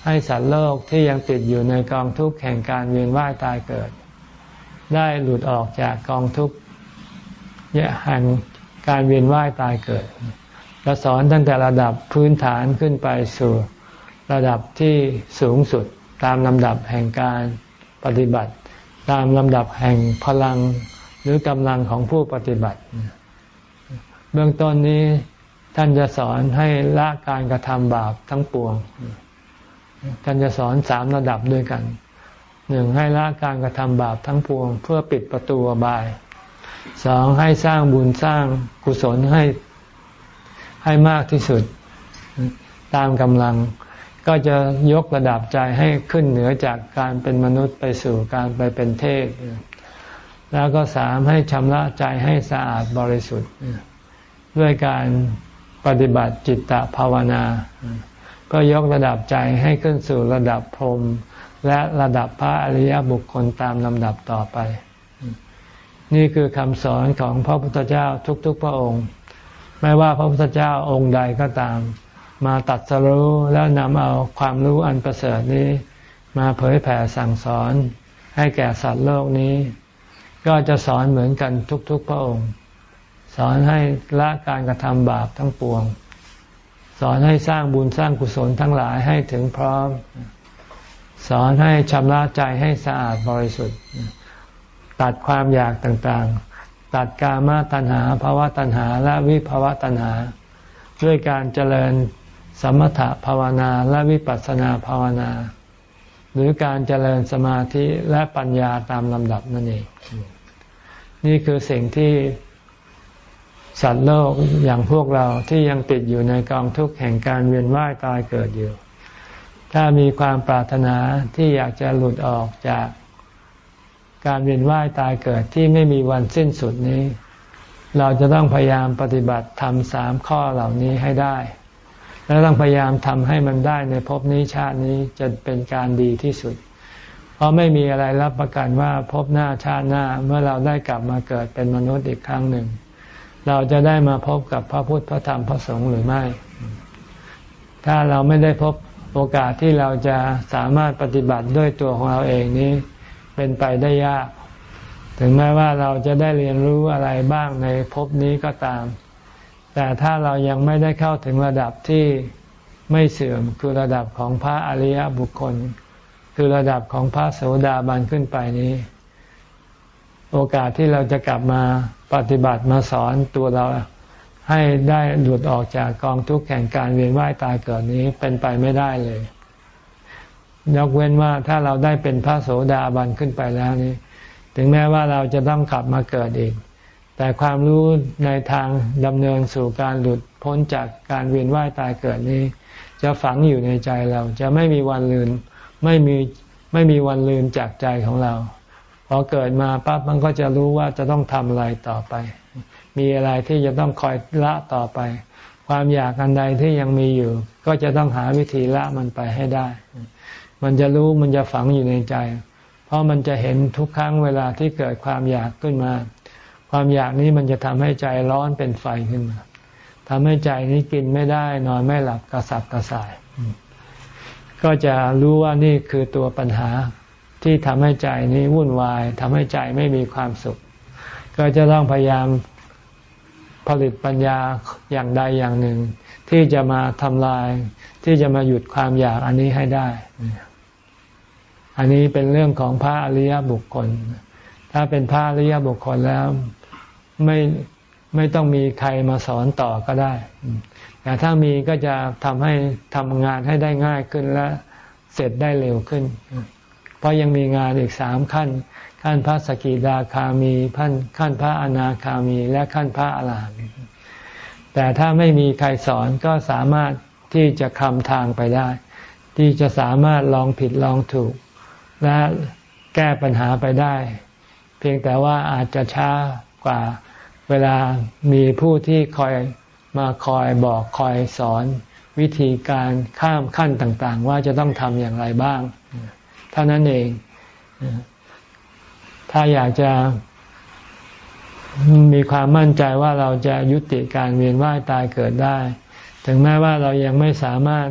ให้สัตว์โลกที่ยังติดอยู่ในกองทุกข์แห่งการเวียนว่ายตายเกิด ได้หลุดออกจากกองทุกข์แห่งการเวียนว่ายตายเกิดจะสอนตั้งแต่ระดับพื้นฐานขึ้นไปสู่ระดับที่สูงสุดตามลำดับแห่งการปฏิบัติ ตามลำดับแห่งพลังหรือกำลังของผู้ปฏิบัติ เบื้องต้นนี้ท่านจะสอนให้ละการกระทำบาปทั้งปวง ท่านจะสอนสามระดับด้วยกันหนึ่งให้ละการกระทำบาปทั้งปวง เพื่อปิดประตูบายสองให้สร้างบุญสร้างกุศลให้ให้มากที่สุดตามกำลัง ก็จะยกระดับใจให้ขึ้นเหนือจากการเป็นมนุษย์ไปสู่การไปเป็นเทพแล้วก็สามให้ชำระใจให้สะอาดบริสุทธิ์ ด้วยการปฏิบัติจิตตภาวนา ก็ยกระดับใจให้ขึ้นสู่ระดับพรหมและระดับพระอริยบุคคลตามลำดับต่อไป นี่คือคำสอนของพระพุทธเจ้าทุกๆพระองค์ ไม่ว่าพระพุทธเจ้าองค์ใดก็ตาม มาตัดสรู้แล้วนำเอาความรู้อันประเสริฐนี้ มาเผยแผ่สั่งสอน ให้แก่สัตว์โลกนี้ ก็จะสอนเหมือนกันทุกๆพระองค์ สอนให้ละการกระทำบาปทั้งปวง สอนให้สร้างบุญสร้างกุศลทั้งหลายให้ถึงพร้อม สอนให้ชำระใจให้สะอาดบริสุทธิ์ ตัดความอยากต่างๆ ตัดกามาตัณหาภาวะตัณหา และวิภาวะตัณหา ด้วยการเจริญสมถะภาวนาและวิปัสสนาภาวนา หรือการเจริญสมาธิและปัญญาตามลำดับนั่นเอง นี่คือสิ่งที่ สัตว์โลกอย่างพวกเราที่ยังติดอยู่ในกองทุกข์แห่งการเวียนว่ายตายเกิดอยู่ ถ้ามีความปรารถนาที่อยากจะหลุดออกจากการเวียนว่ายตายเกิดที่ไม่มีวันสิ้นสุดนี้ เราจะต้องพยายามปฏิบัติทำสามข้อเหล่านี้ให้ได้ และต้องพยายามทำให้มันได้ในภพนี้ชาตินี้จะเป็นการดีที่สุด เพราะไม่มีอะไรรับประกันว่าภพหน้าชาติหน้าเมื่อเราได้กลับมาเกิดเป็นมนุษย์อีกครั้งหนึ่ง เราจะได้มาพบกับพระพุทธพระธรรมพระสงฆ์หรือไม่ ถ้าเราไม่ได้พบโอกาสที่เราจะสามารถปฏิบัติด้วยตัวของเราเองนี้ เป็นไปได้ยาก ถึงแม้ว่าเราจะได้เรียนรู้อะไรบ้างในภพนี้ก็ตาม แต่ถ้าเรายังไม่ได้เข้าถึงระดับที่ไม่เสื่อมคือระดับของพระอริยบุคคล คือระดับของพระโสดาบันขึ้นไปนี้ โอกาสที่เราจะกลับมาปฏิบัติมาสอนตัวเรา ให้ได้หลุดออกจากกองทุกข์แห่งการเวียนว่ายตายเกิดนี้เป็นไปไม่ได้เลยยกเว้นว่าถ้าเราได้เป็นพระโสดาบันขึ้นไปแล้วนี้ ถึงแม้ว่าเราจะต้องกลับมาเกิดอีก แต่ความรู้ในทางดำเนินสู่การหลุดพ้นจากการเวียนว่ายตายเกิดนี้ จะฝังอยู่ในใจเราจะไม่มีวันลืมไม่มีไม่มีวันลืมจากใจของเรา พอเกิดมาปั๊บมันก็จะรู้ว่าจะต้องทำอะไรต่อไป มีอะไรที่จะต้องคอยละต่อไป ความอยากอันใดที่ยังมีอยู่ ก็จะต้องหาวิธีละมันไปให้ได้ มันจะรู้มันจะฝังอยู่ในใจ เพราะมันจะเห็นทุกครั้งเวลาที่เกิดความอยากขึ้นมา ความอยากนี้มันจะทำให้ใจร้อนเป็นไฟขึ้นมาทำให้ใจนี้กินไม่ได้ นอนไม่หลับกระสับกระส่าย ก็จะรู้ว่านี่คือตัวปัญหา ที่ทำให้ใจนี้วุ่นวายทำให้ใจไม่มีความสุข ก็จะต้องพยายามผลิตปัญญาอย่างใดอย่างหนึ่ง ที่จะมาทำลาย ที่จะมาหยุดความอยากอันนี้ให้ได้ อันนี้เป็นเรื่องของพระอริยบุคคล ถ้าเป็นพระอริยบุคคลแล้วไม่ไม่ต้องมีใครมาสอนต่อก็ได้ แต่ถ้ามีก็จะทำให้ทำงานให้ได้ง่ายขึ้นและเสร็จได้เร็วขึ้น เพราะยังมีงานอีกสามขั้น ขั้นพระสกิดาคามีขั้นขั้นพระอนาคามีและขั้นพระอรหันต์แต่ถ้าไม่มีใครสอนก็สามารถที่จะคำทางไปได้ ที่จะสามารถลองผิดลองถูก และแก้ปัญหาไปได้ เพียงแต่ว่าอาจจะช้ากว่าเวลามีผู้ที่คอยมาคอยบอกคอยสอนวิธีการข้ามขั้นต่างๆ ว่าจะต้องทำอย่างไรบ้าง ท่านั้นเอง ถ้าอยากจะมีความมั่นใจว่าเราจะยุติการเวียนว่ายตายเกิดได้ ถึงแม้ว่าเรายังไม่สามารถ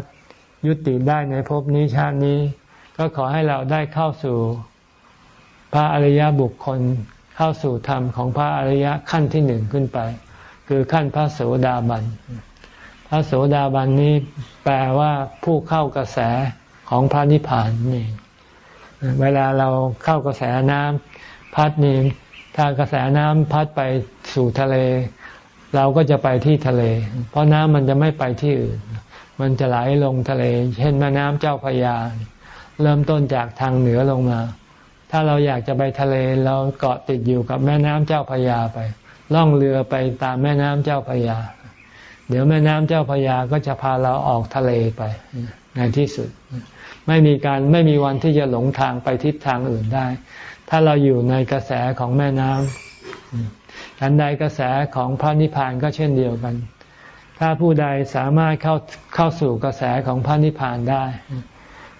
ยุติได้ในภพนี้ชาตินี้ ก็ขอให้เราได้เข้าสู่พระอริยบุคคลเข้าสู่ธรรมของพระอริยะขั้นที่หนึ่งขึ้นไป คือขั้นพระโสดาบัน พระโสดาบันนี้แปลว่าผู้เข้ากระแสของพระนิพพานนี่ เวลาเราเข้ากระแสน้ำพัดนี่ถ้ากระแสน้ำพัดไปสู่ทะเล เราก็จะไปที่ทะเล เพราะน้ำมันจะไม่ไปที่อื่น มันจะไหลลงทะเล เช่นแม่น้ำเจ้าพยา เริ่มต้นจากทางเหนือลงมา ถ้าเราอยากจะไปทะเลเราเกาะติดอยู่กับแม่น้ำเจ้าพยาไป ล่องเรือไปตามแม่น้ำเจ้าพยา เดี๋ยวแม่น้ำเจ้าพยาก็จะพาเราออกทะเลไปในที่สุด ไม่มีการไม่มีวันที่จะหลงทางไปทิศทางอื่นได้ ถ้าเราอยู่ในกระแสของแม่น้ำฉันใดกระแสของพระนิพพานก็เช่นเดียวกัน ถ้าผู้ใดสามารถเข้าเข้าสู่กระแสของพระนิพพานได้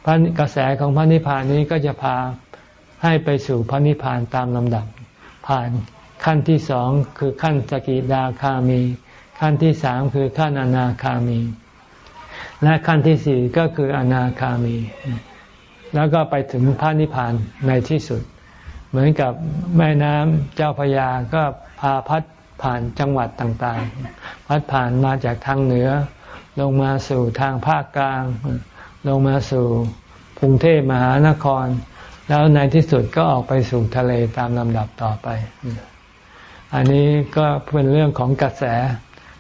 พระกระแสของพระนิพพานนี้ก็จะพาให้ไปสู่พระนิพพานตามลำดับ ผ่านขั้นที่สองคือขั้นสกิดาคามี ขั้นที่สามคือขั้นอนาคามี และขั้นที่สี่ก็คืออนาคามี แล้วก็ไปถึงพระนิพพานในที่สุด เหมือนกับแม่น้ำเจ้าพยาก็พาพัดผ่านจังหวัดต่างๆ พัดผ่านมาจากทางเหนือ ลงมาสู่ทางภาคกลาง ลงมาสู่กรุงเทพมหานคร แล้วในที่สุดก็ออกไปสู่ทะเลตามลำดับต่อไป อันนี้ก็เป็นเรื่องของกระแส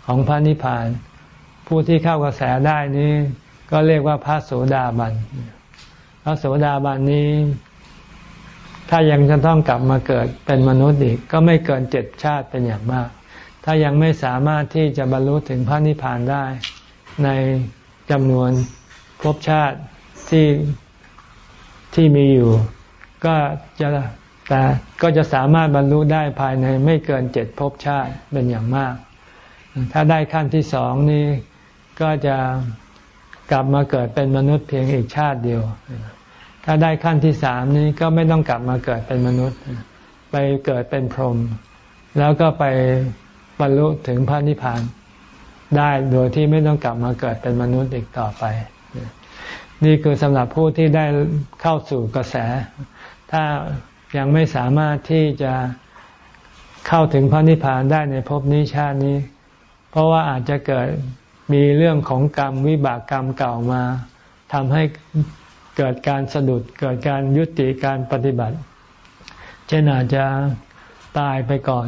ของพระนิพพาน ผู้ที่เข้ากระแสได้นี้ ก็เรียกว่าพระโสดาบัน พระโสดาบันนี้ ถ้ายังจะต้องกลับมาเกิดเป็นมนุษย์อีก ก็ไม่เกินเจ็ดชาติเป็นอย่างมาก ถ้ายังไม่สามารถที่จะบรรลุถึงพระนิพพานได้ ในจำนวนภพชาติที่ที่มีอยู่ ก็จะแต่ก็จะสามารถบรรลุได้ภายในไม่เกินเจ็ดภพชาติเป็นอย่างมาก ถ้าได้ขั้นที่สองนี้ ก็จะกลับมาเกิดเป็นมนุษย์เพียงอีกชาติเดียว ถ้าได้ขั้นที่สามนี้ก็ไม่ต้องกลับมาเกิดเป็นมนุษย์ ไปเกิดเป็นพรหมแล้วก็ไปบรรลุถึงพระนิพพานได้โดยที่ไม่ต้องกลับมาเกิดเป็นมนุษย์อีกต่อไป นี่คือสำหรับผู้ที่ได้เข้าสู่กระแส ถ้ายังไม่สามารถที่จะเข้าถึงพระนิพพานได้ในภพนี้ชาตินี้ เพราะว่าอาจจะเกิด มีเรื่องของกรรมวิบากกรรมเก่ามาทำให้เกิดการสะดุดเกิดการยุติการปฏิบัติ เช่นอาจจะตายไปก่อน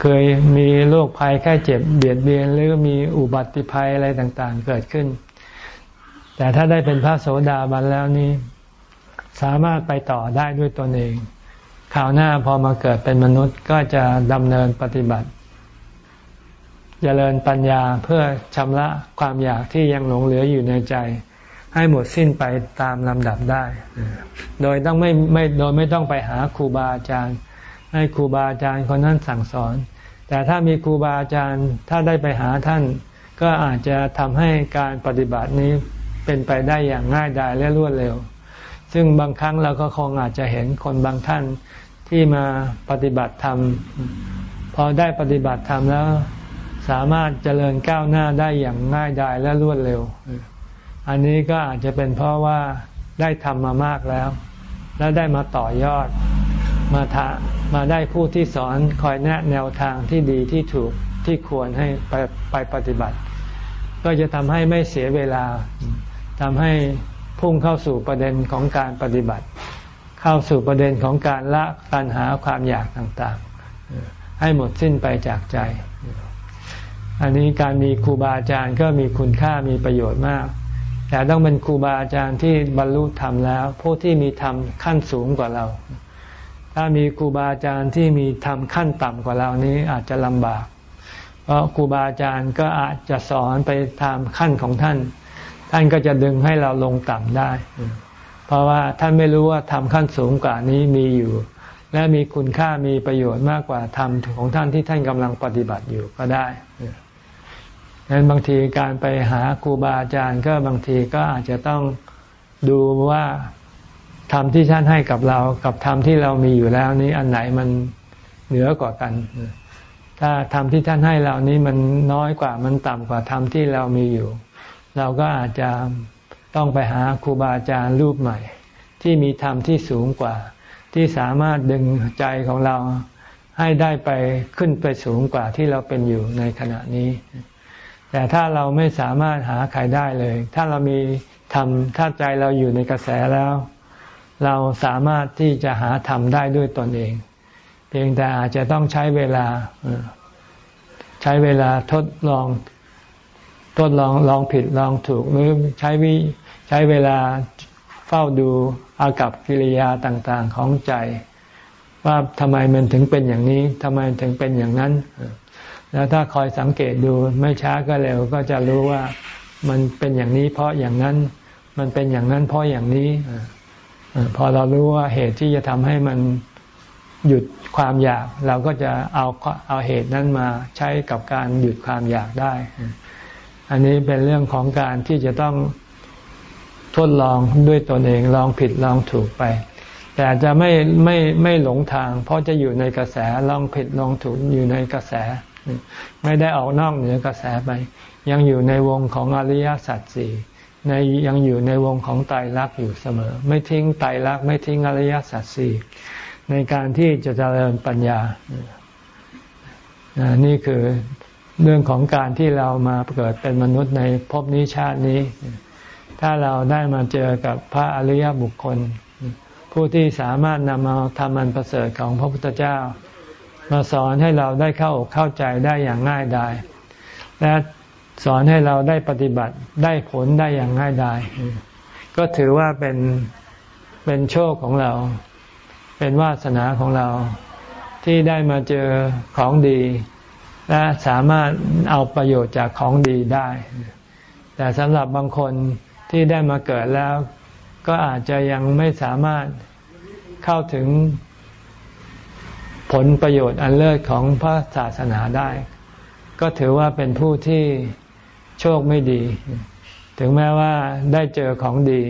เคยมีโรคภัยแค่เจ็บเบียดเบียนหรือมีอุบัติภัยอะไรต่างๆ เกิดขึ้น แต่ถ้าได้เป็นพระโสดาบันแล้วนี้ สามารถไปต่อได้ด้วยตนเองข่าวหน้าพอมาเกิดเป็นมนุษย์ก็จะดำเนินปฏิบัติ เจริญปัญญาเพื่อชำระความอยากที่ยังหลงเหลืออยู่ในใจ ให้หมดสิ้นไปตามลำดับได้ โดยต้องไม่ไม่โดยไม่ต้องไปหาครูบาอาจารย์ ให้ครูบาอาจารย์คนนั้นสั่งสอน แต่ถ้ามีครูบาอาจารย์ถ้าได้ไปหาท่าน ก็อาจจะทำให้การปฏิบัตินี้เป็นไปได้อย่างง่ายดายและรวดเร็ว ซึ่งบางครั้งเราก็คงอาจจะเห็นคนบางท่านที่มาปฏิบัติธรรมพอได้ปฏิบัติธรรมแล้ว สามารถเจริญก้าวหน้าได้อย่างง่ายดายและรวดเร็ว อันนี้ก็อาจจะเป็นเพราะว่าได้ทำมามากแล้ว แล้วได้มาต่อยอด มาทะมาได้ผู้ที่สอนคอยแนะแนวทางที่ดีที่ถูกที่ควรให้ไปไปปฏิบัติ ก็จะทำให้ไม่เสียเวลาทำให้พุ่งเข้าสู่ประเด็นของการปฏิบัติ เข้าสู่ประเด็นของการละตัณหาความอยากต่างๆ ให้หมดสิ้นไปจากใจ อันนี้การมีครูบาอาจารย์ก็มีคุณค่ามีประโยชน์มาก แต่ต้องเป็นครูบาอาจารย์ที่บรรลุธรรมแล้วผู้ที่มีธรรมขั้นสูงกว่าเรา ถ้ามีครูบาอาจารย์ที่มีธรรมขั้นต่ำกว่าเรานี้อาจจะลำบาก เพราะครูบาอาจารย์ก็อาจจะสอนไปตามขั้นของท่าน ท่านก็จะดึงให้เราลงต่ำได้ เพราะว่าท่านไม่รู้ว่าธรรมขั้นสูงกว่านี้มีอยู่ และมีคุณค่ามีประโยชน์มากกว่าธรรมของท่านที่ท่านกำลังปฏิบัติอยู่ก็ได้ ฉะนั้นบางทีการไปหาครูบาอาจารย์ก็บางทีก็อาจจะต้องดูว่าธรรมที่ท่านให้กับเรากับธรรมที่เรามีอยู่แล้วนี้อันไหนมันเหนือกว่ากัน ถ้าธรรมที่ท่านให้เรานี้มันน้อยกว่ามันต่ำกว่าธรรมที่เรามีอยู่ เราก็อาจจะต้องไปหาครูบาอาจารย์รูปใหม่ ที่มีธรรมที่สูงกว่า ที่สามารถดึงใจของเราให้ได้ไปขึ้นไปสูงกว่าที่เราเป็นอยู่ในขณะนี้ แต่ถ้าเราไม่สามารถหาใครได้เลย ถ้าเรามีทำถ้าใจเราอยู่ในกระแสแล้ว เราสามารถที่จะหาทำได้ด้วยตนเอง เพียงแต่อาจจะต้องใช้เวลา ใช้เวลาทดลอง ทดลองลองผิดลองถูกหรือใช้วิใช้เวลาเฝ้าดูอากับกิริยาต่าง ๆ ของใจ ว่าทำไมมันถึงเป็นอย่างนี้ทำไมถึงเป็นอย่างนั้น แล้วถ้าคอยสังเกตดูไม่ช้าก็เร็วก็จะรู้ว่ามันเป็นอย่างนี้เพราะอย่างนั้น มันเป็นอย่างนั้นเพราะอย่างนี้พอเรารู้ว่าเหตุที่จะทำให้มันหยุดความอยาก เราก็จะเอาเอาเหตุนั้นมาใช้กับการหยุดความอยากได้ อันนี้เป็นเรื่องของการที่จะต้องทดลองด้วยตนเองลองผิดลองถูกไป แต่จะไม่ไม่ไม่หลงทาง เพราะจะอยู่ในกระแสลองผิดลองถูกอยู่ในกระแส ไม่ได้ออกนอกเหนือกระแสไป ยังอยู่ในวงของอริยสัจสี่ในยังอยู่ในวงของไตรลักษณ์อยู่เสมอ ไม่ทิ้งไตรลักษณ์ไม่ทิ้งอริยสัจสี่ในการที่จะเจริญปัญญา นี่คือเรื่องของการที่เรามาเกิดเป็นมนุษย์ในภพนี้ชาตินี้ ถ้าเราได้มาเจอกับพระอริยบุคคล ผู้ที่สามารถนำเอาธรรมันประเสริฐของพระพุทธเจ้า มาสอนให้เราได้เข้าเข้าใจได้อย่างง่ายดายและสอนให้เราได้ปฏิบัติได้ผลได้อย่างง่ายดายก็ถือว่าเป็นเป็นโชคของเรา เป็นวาสนาของเรา ที่ได้มาเจอของดี และสามารถเอาประโยชน์จากของดีได้ แต่สำหรับบางคนที่ได้มาเกิดแล้ว ก็อาจจะยังไม่สามารถเข้าถึง ผลประโยชน์อันเลิศของพระศาสนาได้ ก็ถือว่าเป็นผู้ที่โชคไม่ดี ถึงแม้ว่าได้เจอของดี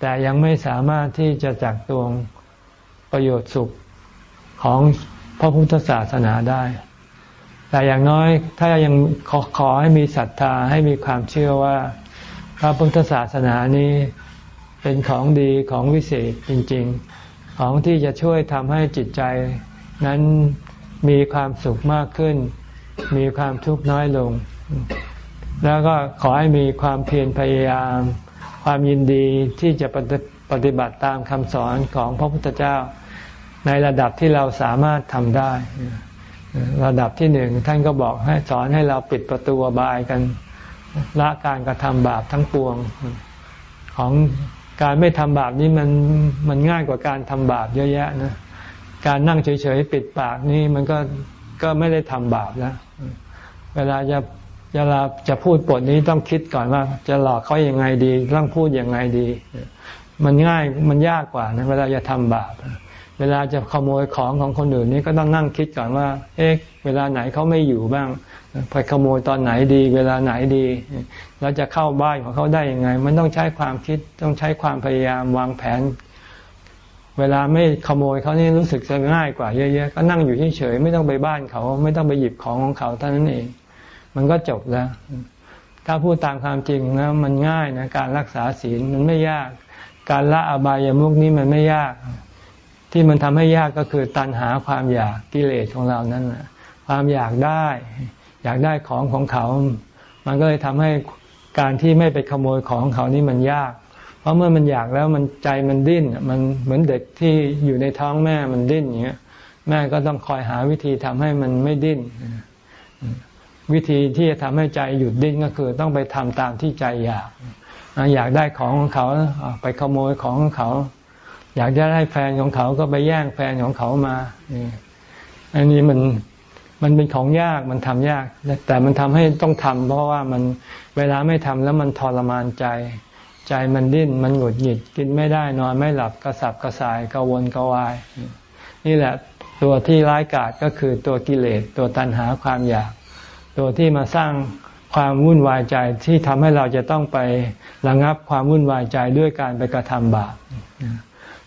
แต่ยังไม่สามารถที่จะจักตวงประโยชน์สุขของพระพุทธศาสนาได้ แต่อย่างน้อยถ้ายังขอขอให้มีศรัทธาให้มีความเชื่อว่า พระพุทธศาสนานี้เป็นของดีของวิเศษจริง ๆ ของที่จะช่วยทำให้จิตใจ นั้นมีความสุขมากขึ้น มีความทุกข์น้อยลง แล้วก็ขอให้มีความเพียรพยายาม ความยินดีที่จะปฏิบัติตามคำสอนของพระพุทธเจ้า ในระดับที่เราสามารถทำได้ ระดับที่หนึ่งท่านก็บอกให้สอนให้เราปิดประตูบายกันละการกระทำบาปทั้งปวงของการไม่ทำบาปนี้มันมันง่ายกว่าการทำบาปเยอะแยะนะ การนั่งเฉยๆปิดปากนี่มันก็ก็ไม่ได้ทำบาปแล้วเวลาจะเวลาจะพูดบทนี้ต้องคิดก่อนว่า จะหลอกเขายัางไงดีต้องพูดยังไงดี มันง่ายมันยากกว่านะเวลาจะทำบาป เวลาจะขโมยของของคนอื่นนี้ก็ต้องนั่งคิดก่อนว่า เอ๊ะ เวลาไหนเขาไม่อยู่บ้างไปขโมยตอนไหนดี เวลาไหนดีเราจะเข้าบ้านของเขาได้ยังไง มันต้องใช้ความคิดต้องใช้ความพยายามวางแผน เวลาไม่ขโมยเขานี่รู้สึกจะง่ายกว่าเยอะๆก็นั่งอยู่เฉยๆไม่ต้องไปบ้านเขา ไม่ต้องไปหยิบของของเขาเท่านั้นเอง มันก็จบแล้ว ถ้าพูดตามความจริงนะมันง่ายนะการรักษาศีลมันไม่ยาก การละอบายามุกนี้มันไม่ยาก ที่มันทำให้ยากก็คือตัณหาความอยากกิเลสของเรานั่นแหละความอยากได้ อยากได้ของของเขา มันก็เลยทำให้การที่ไม่ไปขโมยของเขานี่มันยาก เพราะเมื่อมันอยากแล้วมันใจมันดิ้น มันเหมือนเด็กที่อยู่ในท้องแม่มันดิ้นอย่างเงี้ย แม่ก็ต้องคอยหาวิธีทำให้มันไม่ดิ้น วิธีที่จะทำให้ใจหยุดดิ้นก็คือ ต้องไปทำตามที่ใจอยาก อยากได้ของของเขาไปขโมยของของเขา อยากจะได้แฟนของเขาก็ไปแย่งแฟนของเขามาอันนี้มันมันเป็นของยากมันทำยาก แต่มันทำให้ต้องทำเพราะว่ามันเวลาไม่ทำแล้วมันทรมานใจ ใจมันดิ้นมันหงุดหงิดกินไม่ได้นอนไม่หลับกระสับกระส่ายกระวนกระวาย นี่แหละตัวที่ร้ายกาจก็คือตัวกิเลสตัวตัณหาความอยาก ตัวที่มาสร้างความวุ่นวายใจที่ทำให้เราจะต้องไประงับความวุ่นวายใจด้วยการไปกระทำบาป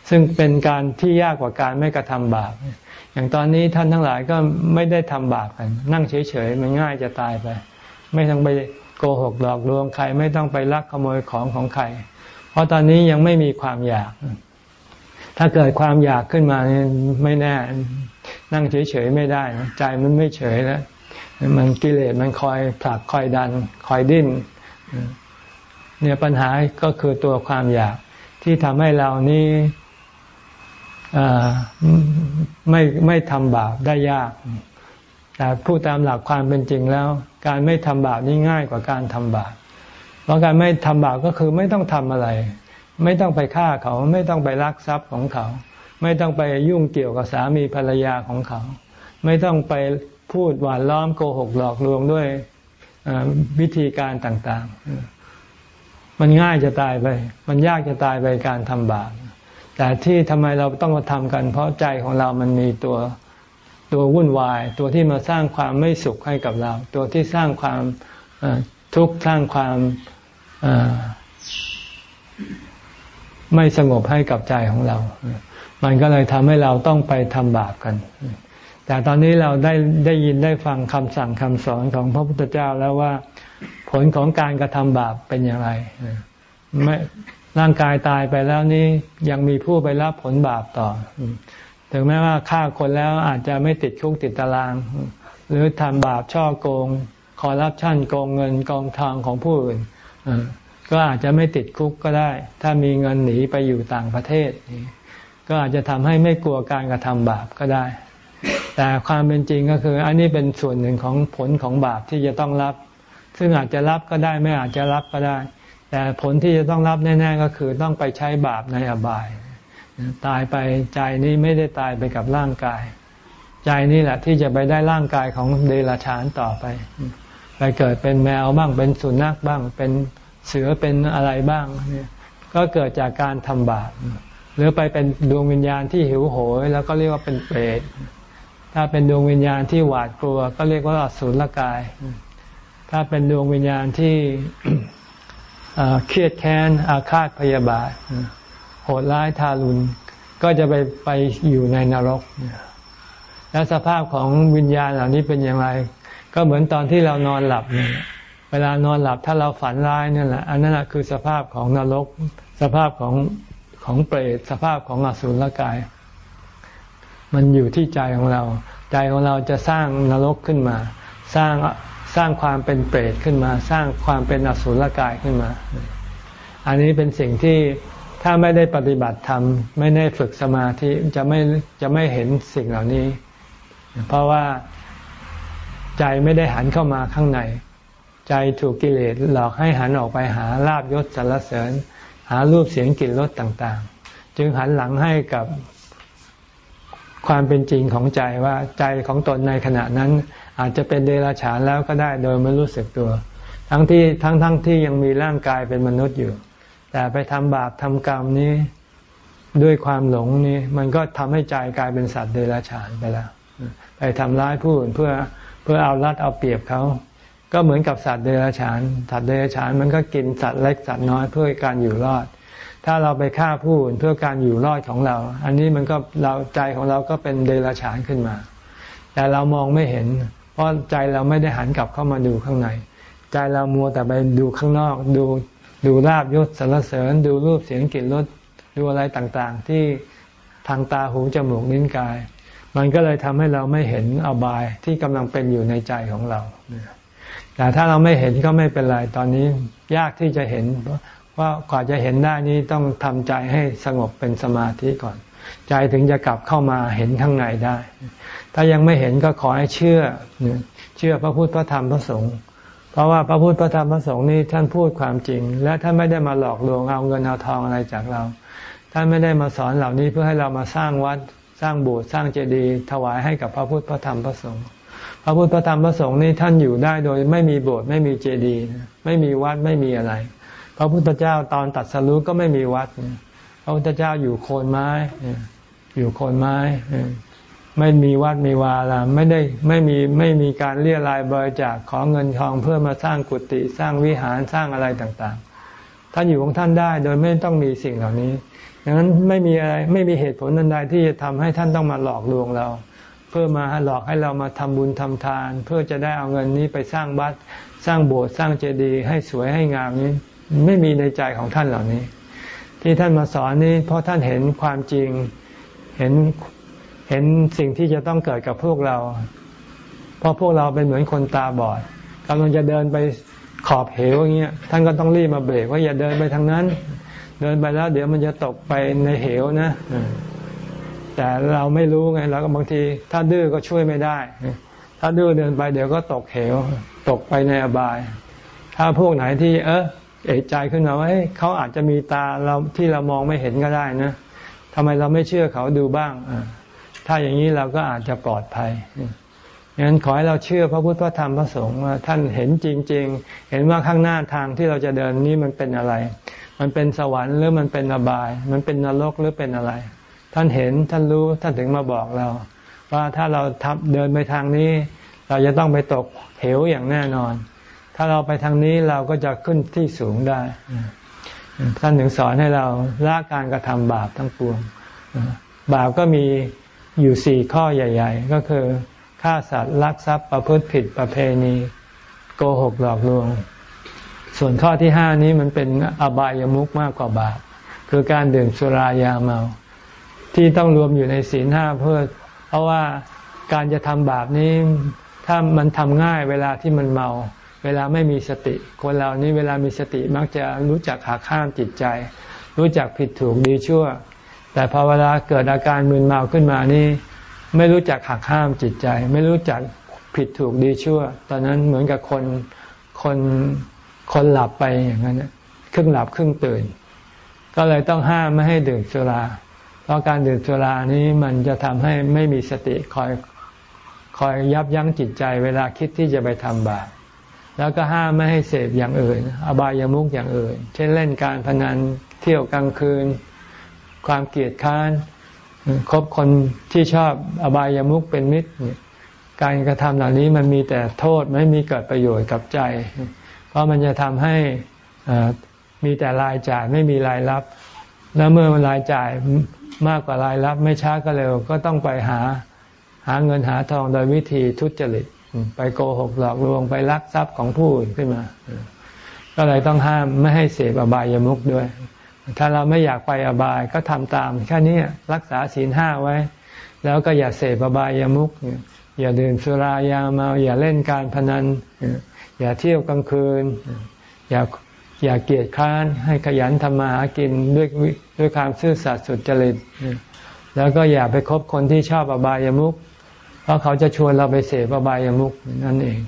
ซึ่งเป็นการที่ยากกว่าการไม่กระทำบาปอย่างตอนนี้ท่านทั้งหลายก็ไม่ได้ทำบาปกัน นั่งเฉยๆมันง่ายจะตายไป ไม่ต้องไป โกหกหลอกลวงใครไม่ต้องไปลักขโมยของของใคร เพราะตอนนี้ยังไม่มีความอยาก ถ้าเกิดความอยากขึ้นมาไม่แน่ นั่งเฉยๆไม่ได้ ใจมันไม่เฉยแล้วมันกิเลสมันคอยผลักคอยดัน คอยดิ้นเนี่ยปัญหาก็คือตัวความอยากที่ทำให้เรานี้ไม่ไม่ทำบาปได้ยาก แต่พูดตามหลักความเป็นจริงแล้ว การไม่ทำบาปนี่ง่ายกว่าการทำบาปเพราะการไม่ทำบาปก็คือไม่ต้องทำอะไร ไม่ต้องไปฆ่าเขา ไม่ต้องไปลักทรัพย์ของเขา ไม่ต้องไปยุ่งเกี่ยวกับสามีภรรยาของเขา ไม่ต้องไปพูดหวานล้อมโกหกหลอกลวงด้วยวิธีการต่างๆ มันง่ายจะตายไป มันยากจะตายไปการทำบาปแต่ที่ทำไมเราต้องมาทำกัน เพราะใจของเรามันมีตัว ตัววุ่นวาย ตัวที่มาสร้างความไม่สุขให้กับเรา ตัวที่สร้างความทุกข์สร้างความไม่สงบให้กับใจของเรา มันก็เลยทำให้เราต้องไปทำบาปกัน แต่ตอนนี้เราได้ได้ยินได้ฟังคำสั่งคำสอนของพระพุทธเจ้าแล้วว่าผลของการกระทำบาปเป็นอย่างไรไม่ร่างกายตายไปแล้วนี้ยังมีผู้ไปรับผลบาปต่อ ถึงแม้ว่าฆ่าคนแล้วอาจจะไม่ติดคุกติดตาราง หรือทำบาปช่อโกงคอรับชั่นโกงเงินกองทองของผู้อื่นก็อาจจะไม่ติดคุกก็ได้ ถ้ามีเงินหนีไปอยู่ต่างประเทศ ก็อาจจะทำให้ไม่กลัวการกระทำบาปก็ได้ แต่ความเป็นจริงก็คือ อันนี้เป็นส่วนหนึ่งของผลของบาปที่จะต้องรับ ซึ่งอาจจะรับก็ได้ไม่อาจจะรับก็ได้ แต่ผลที่จะต้องรับแน่ ๆ ก็คือต้องไปใช้บาปในอบาย ตายไปใจนี้ไม่ได้ตายไปกับร่างกาย ใจนี่แหละที่จะไปได้ร่างกายของเดรัจฉานต่อไป ไปเกิดเป็นแมวบ้าง เป็นสุนัขบ้าง เป็นเสือเป็นอะไรบ้างเนี่ยก็เกิดจากการทำบาปหรือไปเป็นดวงวิญญาณที่หิวโหย แล้วก็เรียกว่าเป็นเปรตถ้าเป็นดวงวิญญาณที่หวาดกลัว ก็เรียกว่าอสุรกาย ถ้าเป็นดวงวิญญาณที่เครียดแค้นอาฆาตพยาบาท โหดร้ายทารุณก็จะไปไปอยู่ในนรก แล้วสภาพของวิญญาณเหล่านี้เป็นอย่างไร ก็เหมือนตอนที่เรานอนหลับเนี่ยเวลานอนหลับถ้าเราฝันร้ายนี่แหละอันนั้นคือสภาพของนรก สภาพของของเปรตสภาพของอสุรกาย มันอยู่ที่ใจของเรา ใจของเราจะสร้างนรกขึ้นมา สร้างสร้างความเป็นเปรตขึ้นมา สร้างความเป็นอสุรกายขึ้นมา อันนี้เป็นสิ่งที่ ถ้าไม่ได้ปฏิบัติธรรม ไม่ได้ฝึกสมาธิจะไม่จะไม่เห็นสิ่งเหล่านี้ เพราะว่าใจไม่ได้หันเข้ามาข้างใน ใจถูกกิเลสหลอกให้หันออกไปหาลาบยศสรรเสริญ หารูปเสียงกลิ่นรสต่างๆ จึงหันหลังให้กับความเป็นจริงของใจว่าใจของตนในขณะนั้น อาจจะเป็นเดรัจฉานแล้วก็ได้โดยไม่รู้สึกตัว ทั้งที่ทั้งทั้งที่ยังมีร่างกายเป็นมนุษย์อยู่ แต่ไปทำบาปทำกรรมนี้ด้วยความหลงนี้ มันก็ทำให้ใจกลายเป็นสัตว์เดรัจฉานไปแล้วไปทำร้ายผู้อื่นเพื่อเพื่อเอารัดเอาเปรียบเขา ก็เหมือนกับสัตว์เดรัจฉาน สัตว์เดรัจฉานมันก็กินสัตว์เล็กสัตว์น้อยเพื่อการอยู่รอด ถ้าเราไปฆ่าผู้อื่นเพื่อการอยู่รอดของเรา อันนี้มันก็เราใจของเราก็เป็นเดรัจฉานขึ้นมา แต่เรามองไม่เห็น เพราะใจเราไม่ได้หันกลับเข้ามาดูข้างใน ใจเรามัวแต่ไปดูข้างนอกดู ดูราบยศสรรเสริญ ดูรูปเสียงกลิ่นรสดูอะไรต่างๆ ที่ทางตาหูจมูกนิ้นกาย มันก็เลยทำให้เราไม่เห็นอบายที่กำลังเป็นอยู่ในใจของเราแต่ถ้าเราไม่เห็นก็ไม่เป็นไรตอนนี้ยากที่จะเห็นว่ากว่าจะเห็นได้นี้ต้องทำใจให้สงบเป็นสมาธิก่อน ใจถึงจะกลับเข้ามาเห็นข้างในได้ ถ้ายังไม่เห็นก็ขอให้เชื่อ เชื่อพระพุทธพระธรรมพระสงฆ์ เพราะว่าพระพุทธพระธรรมพระสงฆ์นี่ท่านพูดความจริง และท่านไม่ได้มาหลอกลวงเอาเงินเอาทองอะไรจากเรา ท่านไม่ได้มาสอนเหล่านี้เพื่อให้เรามาสร้างวัดสร้างโบสถ์สร้างเจดีย์ถวายให้กับพระพุทธพระธรรมพระสงฆ์พระพุทธพระธรรมพระสงฆ์นี่ท่านอยู่ได้โดยไม่มีโบสถ์ไม่มีเจดีย์ไม่มีวัดไม่มีอะไร พระพุทธเจ้าตอนตัดสรุก็ไม่มีวัด พระพุทธเจ้าอยู่โคนไม้ อยู่โคนไม้ ไม่มีวัดมีวาลาไม่ได้ไม่มีไม่มีการเรียรายบริจาคของเงินทองเพื่อมาสร้างกุฏิสร้างวิหารสร้างอะไรต่างๆ ท่านอยู่ของท่านได้โดยไม่ต้องมีสิ่งเหล่านี้ดังนั้นไม่มีอะไรไม่มีเหตุผลใดที่จะทำให้ท่านต้องมาหลอกลวงเรา เพื่อมาหลอกให้เรามาทำบุญทำทาน เพื่อจะได้เอาเงินนี้ไปสร้างวัดสร้างโบสถ์สร้างเจดีย์ให้สวยให้งามนี้ ไม่มีในใจของท่านเหล่านี้ ที่ท่านมาสอนนี้เพราะท่านเห็นความจริงเห็น เห็นสิ่งที่จะต้องเกิดกับพวกเรา เพราะพวกเราเป็นเหมือนคนตาบอดกำลังจะเดินไปขอบเหวอย่างเงี้ยท่านก็ต้องรีบมาเบรกว่าอย่าเดินไปทางนั้น เดินไปแล้วเดี๋ยวมันจะตกไปในเหวนะ แต่เราไม่รู้ไงเราก็บางที ถ้าดื้อก็ช่วยไม่ได้ ถ้าดื้อเดินไปเดี๋ยวก็ตกเหว ตกไปในอบาย ถ้าพวกไหนที่ เออเอกใจขึ้นมาว่าเขาอาจจะมีตาเราที่เรามองไม่เห็นก็ได้นะทำไมเราไม่เชื่อเขาดูบ้าง ถ้าอย่างนี้เราก็อาจจะปลอดภัยงั้นขอให้เราเชื่อพระพุทธพระธรรมพระสงฆ์ว่าท่านเห็นจริง ๆ เห็นว่าข้างหน้าทางที่เราจะเดินนี้มันเป็นอะไร มันเป็นสวรรค์หรือมันเป็นอบาย มันเป็นนรกหรือเป็นอะไร ท่านเห็นท่านรู้ท่านถึงมาบอกเรา ว่าถ้าเราทับเดินไปทางนี้ เราจะต้องไปตกเหวอย่างแน่นอน ถ้าเราไปทางนี้เราก็จะขึ้นที่สูงได้ท่านถึงสอนให้เราละการกระทำบาปทั้งปวงบาปก็มี อยู่สี่ข้อใหญ่ ๆ ก็คือฆ่าสัตว์ลักทรัพย์ประพฤติผิดประเพณี โกหกหลอกลวง ส่วนข้อที่ห้านี้มันเป็นอบายามุกมากกว่าบาปคือการดื่มสุรายาเมา ที่ต้องรวมอยู่ในศีลห้าเพื่อ เพราะว่าการจะทำบาปนี้ ถ้ามันทำง่ายเวลาที่มันเมา เวลาไม่มีสติ คนเรานี้เวลามีสติมักจะรู้จักหักข้ามจิตใจ รู้จักผิดถูกดีชั่ว แต่พอเวลาเกิดอาการมึนเมาขึ้นมานี่ ไม่รู้จักหักข้ามจิตใจ ไม่รู้จักผิดถูกดีชั่ว ตอนนั้นเหมือนกับคนคนคนหลับไปอย่างนั้นครึ่งหลับครึ่งตื่น ก็เลยต้องห้ามไม่ให้ดื่มสุรา เพราะการดื่มสุรานี้มันจะทำให้ไม่มีสติคอยคอยยับยั้งจิตใจ เวลาคิดที่จะไปทำบาปแล้วก็ห้ามไม่ให้เสพอย่างอื่น อบายามุกอย่างอื่น เช่นเล่นการพนันเที่ยวกลางคืน ความเกลียดค้านคบคนที่ชอบอบายามุกเป็นมิตร การกระทำเหล่านี้มันมีแต่โทษไม่มีเกิดประโยชน์กับใจ เพราะมันจะทำให้มีแต่รายจ่ายไม่มีรายรับ แล้วเมื่อมันรายจ่ายมากกว่ารายรับ ไม่ช้าก็เร็วก็ต้องไปหาหาเงินหาทองโดยวิธีทุจริต ไปโกหกหลอกลวงไปลักทรัพย์ของผู้อื่นขึ้นมา ก็เลยต้องห้ามไม่ให้เสพอบายามุขด้วย ถ้าเราไม่อยากไปอบายก็ทำตามแค่นี้รักษาศีลห้าไว้ แล้วก็อย่าเสพอบายามุขอย่าดื่มสุรายาเมา อย่าเล่นการพนัน อย่าเที่ยวกลางคืน อย่าอย่าเกียจค้านให้ขยันทำมาหากินด้วยด้วยความซื่อสัตย์สุจริตแล้วก็อย่าไปคบคนที่ชอบอบายามุขเพราะเขาจะชวนเราไปเสพอบายามุขนั่นเอง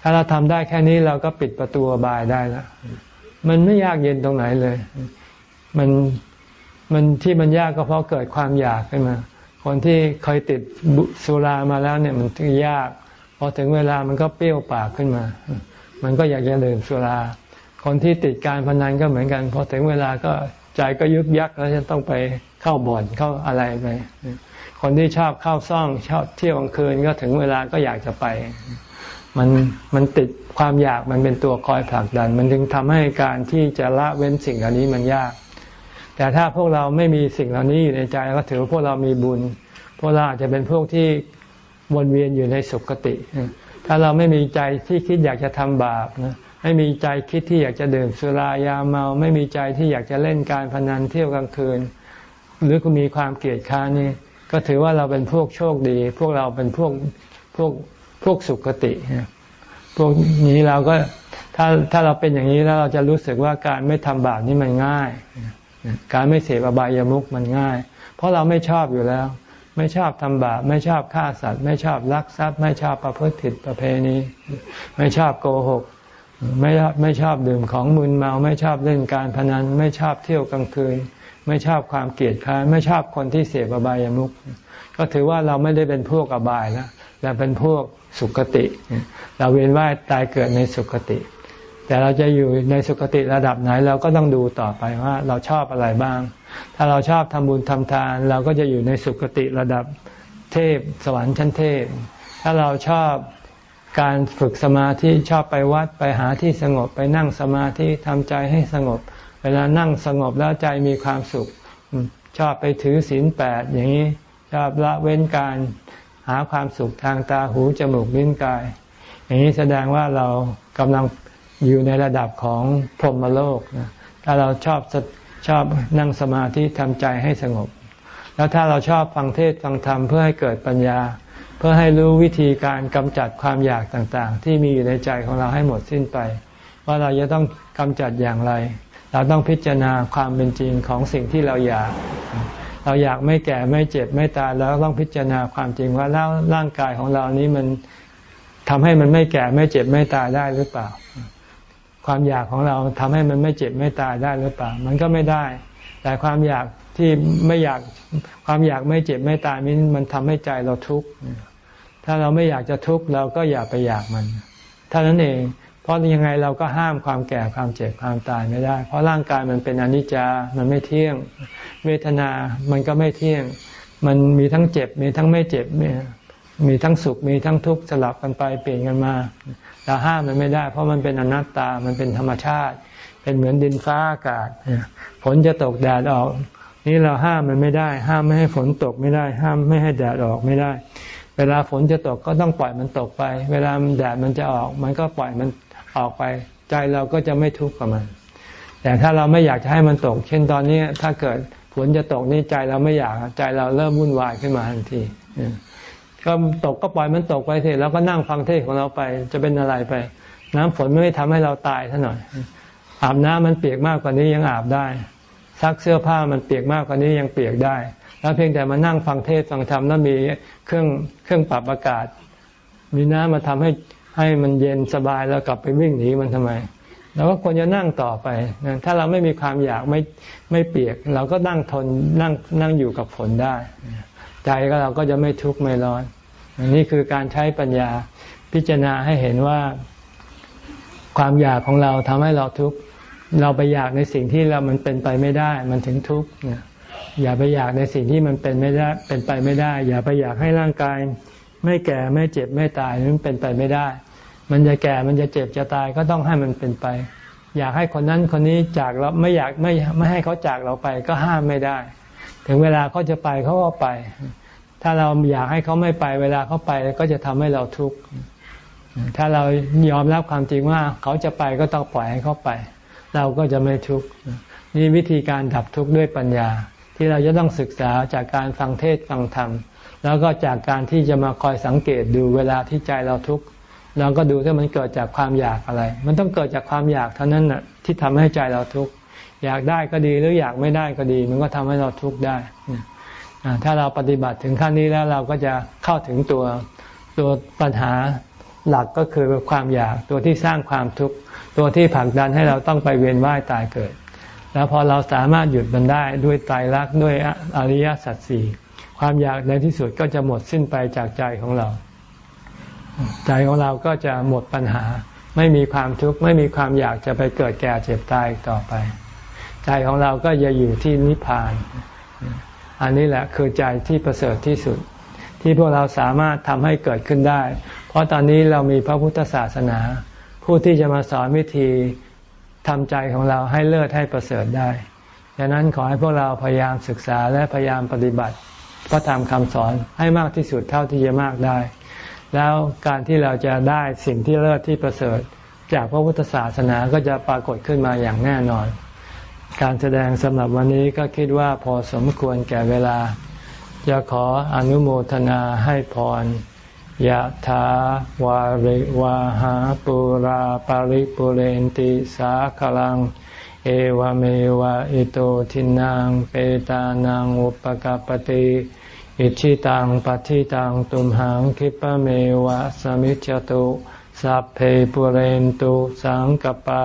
ถ้าเราทำได้แค่นี้เราก็ปิดประตูอบายได้แล้วมันไม่ยากเย็นตรงไหนเลย มันมันที่มันยากก็เพราะเกิดความอยากขึ้นมา คนที่เคยติดสุรามาแล้วเนี่ยมันยาก พอถึงเวลามันก็เปรี้ยวปากขึ้นมา มันก็อยากจะดื่มสุรา คนที่ติดการพนันก็เหมือนกัน พอถึงเวลาก็ใจก็ยุบยักแล้วจะต้องไปเข้าบ่อนเข้าอะไรไป คนที่ชอบเข้าซ่องชอบเที่ยวกลางคืนก็ถึงเวลาก็อยากจะไป มันมันติดความอยากมันเป็นตัวคอยผลักดัน มันจึงทำให้การที่จะละเว้นสิ่งเหล่านี้มันยาก แต่ถ้าพวกเราไม่มีสิ่งเหล่านี้อยู่ในใจก็ถือว่าพวกเรามีบุญ พวกเราอาจจะเป็นพวกที่วนเวียนอยู่ในสุคติ ถ้าเราไม่มีใจที่คิดอยากจะทำบาปนะไม่มีใจคิดที่อยากจะดื่มสุรายาเมา ไม่มีใจที่อยากจะเล่นการพนันเที่ยวกลางคืน หรือก็มีความเกลียดค้านนี่ก็ถือว่าเราเป็นพวกโชคดี พวกเราเป็นพวกพวกพวกสุขติพวกนี้เราก็ถ้าถ้าเราเป็นอย่างนี้แล้วเราจะรู้สึกว่าการไม่ทำบาปนี่มันง่าย การไม่เสพอบายามุขมันง่าย เพราะเราไม่ชอบอยู่แล้ว ไม่ชอบทำบาปไม่ชอบฆ่าสัตว์ ไม่ชอบลักทรัพย์ ไม่ชอบประพฤติผิดประเพณีไม่ชอบโกหกไม่ไม่ชอบดื่มของมึนเมาไม่ชอบเล่นการพนัน ไม่ชอบเที่ยวกลางคืน ไม่ชอบความเกลียดค้านไม่ชอบคนที่เสพอบายามุขก็ถือว่าเราไม่ได้เป็นพวกอบายแล้วเราเป็นพวกสุคติ เราเวียนว่ายตายเกิดในสุคติ แต่เราจะอยู่ในสุคติระดับไหนเราก็ต้องดูต่อไปว่าเราชอบอะไรบ้าง ถ้าเราชอบทำบุญทำทาน เราก็จะอยู่ในสุคติระดับเทพสวรรค์ชั้นเทพ ถ้าเราชอบการฝึกสมาธิชอบไปวัดไปหาที่สงบไปนั่งสมาธิทำใจให้สงบ เวลานั่งสงบแล้วใจมีความสุข ชอบไปถือศีลแปดอย่างนี้ชอบละเว้นการหาความสุขทางตาหูจมูกลิ้นกาย อย่างนี้แสดงว่าเรากำลัง อยู่ในระดับของพรหมโลกนะถ้าเราชอบชอบนั่งสมาธิทำใจให้สงบ แล้วถ้าเราชอบฟังเทศฟังธรรมเพื่อให้เกิดปัญญา เพื่อให้รู้วิธีการกำจัดความอยากต่างๆ ที่มีอยู่ในใจของเราให้หมดสิ้นไป ว่าเราจะต้องกำจัดอย่างไร เราต้องพิจารณาความเป็นจริงของสิ่งที่เราอยาก เราอยากไม่แก่ไม่เจ็บไม่ตายแล้วต้องพิจารณาความจริงว่าแล้วร่างกายของเรานี้มันทำให้มันไม่แก่ไม่เจ็บไม่ตายได้หรือเปล่า ความอยากของเราทำให้มันไม่เจ็บไม่ตายได้หรือเปล่า มันก็ไม่ได้ แต่ความอยากที่ไม่อยากความอยากไม่เจ็บไม่ตายนี้มันทำให้ใจเราทุกข์ถ้าเราไม่อยากจะทุกข์เราก็อย่าไปอยากมันเท่านั้นเอง เพราะยังไงเราก็ห้ามความแก่ความเจ็บความตายไม่ได้ เพราะร่างกายมันเป็นอนิจจา มันไม่เที่ยง เวทนา มันก็ไม่เที่ยง มันมีทั้งเจ็บมีทั้งไม่เจ็บเนี่ย มีทั้งสุขมีทั้งทุกข์สลับกันไปเปลี่ยนกันมาเราห้ามมันไม่ได้ เพราะมันเป็นอนัตตามันเป็นธรรมชาติ เป็นเหมือนดินฟ้าอากาศฝนจะตกแดดออก นี่เราห้ามมันไม่ได้ ห้ามไม่ให้ฝนตกไม่ได้ ห้ามไม่ให้แดดออกไม่ได้ เวลาฝนจะตกก็ต้องปล่อยมันตกไป เวลาแดดมันจะออก มันก็ปล่อยมันออกไป ใจเราก็จะไม่ทุกข์กับมัน แต่ถ้าเราไม่อยากจะให้มันตก เช่นตอนนี้ถ้าเกิดฝนจะตกนี่ใจเราไม่อยากใจเราเริ่มวุ่นวายขึ้นมาทันที ก็ตกก็ปล่อยมันตกไปเถอะแล้วก็นั่งฟังเทศของเราไป จะเป็นอะไรไป น้ำฝนไม่ได้ทำให้เราตายท่าหน่อย อาบน้ำมันเปียกมากกว่านี้ยังอาบได้ซักเสื้อผ้ามันเปียกมากกว่านี้ยังเปียกได้ แล้วเพียงแต่มานั่งฟังเทศฟังธรรมแล้วมีเครื่องเครื่องปรับอากาศ มีน้ำมาทำให้ให้มันเย็นสบายแล้วกลับไปวิ่งหนีมันทำไมเราก็ควรจะนั่งต่อไป ถ้าเราไม่มีความอยากไม่ไม่เปียก เราก็นั่งทนนั่งนั่งอยู่กับฝนได้ ใจก็เราก็จะไม่ทุกข์ไม่ร้อนอันนี้คือการใช้ปัญญาพิจารณาให้เห็นว่า ความอยากของเราทำให้เราทุกข์เราไปอยากในสิ่งที่เรามันเป็นไปไม่ได้ มันถึงทุกข์อย่าไปอยากในสิ่งที่มันเป็นไม่ได้ เป็นไปไม่ได้ อย่าไปอยากให้ร่างกาย ไม่แก่ไม่เจ็บไม่ตายมันเป็นไปไม่ได้ มันจะแก่มันจะเจ็บจะตายก็ต้องให้มันเป็นไป อยากให้คนนั้นคนนี้จากเราไม่อยากไม่ไม่ให้เขาจากเราไปก็ห้ามไม่ได้ ถึงเวลาเขาจะไปเขาก็ไป ถ้าเราอยากให้เขาไม่ไป เวลาเขาไปก็จะทำให้เราทุกข์ ถ้าเรายอมรับความจริงว่าเขาจะไปก็ต้องปล่อยให้เขาไป เราก็จะไม่ทุกข์ นี่วิธีการดับทุกข์ด้วยปัญญา ที่เราจะต้องศึกษาจากการฟังเทศฟังธรรม แล้วก็จากการที่จะมาคอยสังเกตดูเวลาที่ใจเราทุกข์เราก็ดูว่ามันเกิดจากความอยากอะไร มันต้องเกิดจากความอยากเท่านั้นน่ะที่ทำให้ใจเราทุกข์ อยากได้ก็ดีหรืออยากไม่ได้ก็ดี มันก็ทำให้เราทุกข์ได้ถ้าเราปฏิบัติถึงขั้นนี้แล้วเราก็จะเข้าถึงตัวตัวปัญหาหลักก็คือความอยากตัวที่สร้างความทุกข์ตัวที่ผลักดันให้เราต้องไปเวียนว่ายตายเกิด แล้วพอเราสามารถหยุดมันได้ด้วยไตรลักษณ์ด้วยอริยสัจสี่ความอยากในที่สุดก็จะหมดสิ้นไปจากใจของเรา ใจของเราก็จะหมดปัญหา ไม่มีความทุกข์ไม่มีความอยากจะไปเกิดแก่เจ็บตายต่อไป ใจของเราก็จะอยู่ที่นิพพาน อันนี้แหละคือใจที่ประเสริฐที่สุด ที่พวกเราสามารถทำให้เกิดขึ้นได้ เพราะตอนนี้เรามีพระพุทธศาสนา ผู้ที่จะมาสอนวิธีทำใจของเราให้เลิศให้ประเสริฐได้ดังนั้นขอให้พวกเราพยายามศึกษาและพยายามปฏิบัติพระธรรมคำสอนให้มากที่สุดเท่าที่จะมากได้ แล้วการที่เราจะได้สิ่งที่เลิศที่ประเสริฐ จากพระพุทธศาสนาก็จะปรากฏขึ้นมาอย่างแน่นอน การแสดงสำหรับวันนี้ก็คิดว่าพอสมควรแก่เวลา จะขออนุโมทนาให้พรยะถาวาริวาหาปุราปาริปุเรนติสาคลัง เอวเมวะอิโตทินังเปตานังอุปกปติอิชิตังปฏิตังตุมหังคิปะเมวะสมิจจตุสัพเพปุเรนตุสังกปา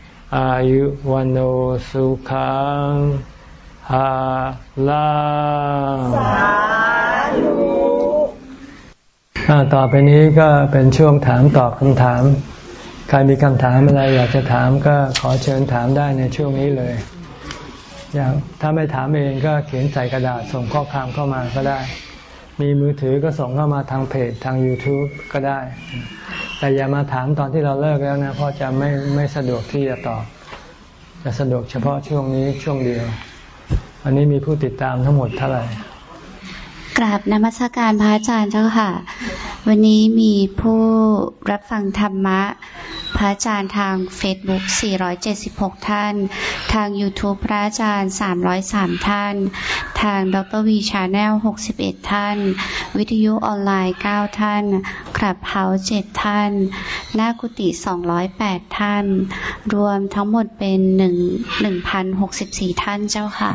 อายุวันโอสุขังฮาลาต่อไปนี้ก็เป็นช่วงถามตอบคำถาม ใครมีคำถามอะไรอยากจะถามก็ขอเชิญถามได้ในช่วงนี้เลยอย่างถ้าไม่ถามเองก็เขียนใส่กระดาษส่งข้อความเข้ามาก็ได้ มีมือถือก็ส่งเข้ามาทางเพจทาง YouTube ก็ได้ แต่อย่ามาถามตอนที่เราเลิกแล้วนะเพราะจะไม่ไม่สะดวกที่จะตอบจะสะดวกเฉพาะช่วงนี้ช่วงเดียว อันนี้มีผู้ติดตามทั้งหมดเท่าไหร่กราบนมัสการพระอาจารย์เจ้าค่ะ วันนี้มีผู้รับฟังธรรมะ พระอาจารย์ทาง Facebook 476 ท่าน ทาง YouTube พระอาจารย์ 303 ท่าน ทางดรวี Channel 61 ท่าน วิทยุออนไลน์ 9 ท่าน Clubhouse 7ท่าน หน้ากุฏิ208 ท่าน รวมทั้งหมดเป็น 1 1,064 ท่านเจ้าค่ะ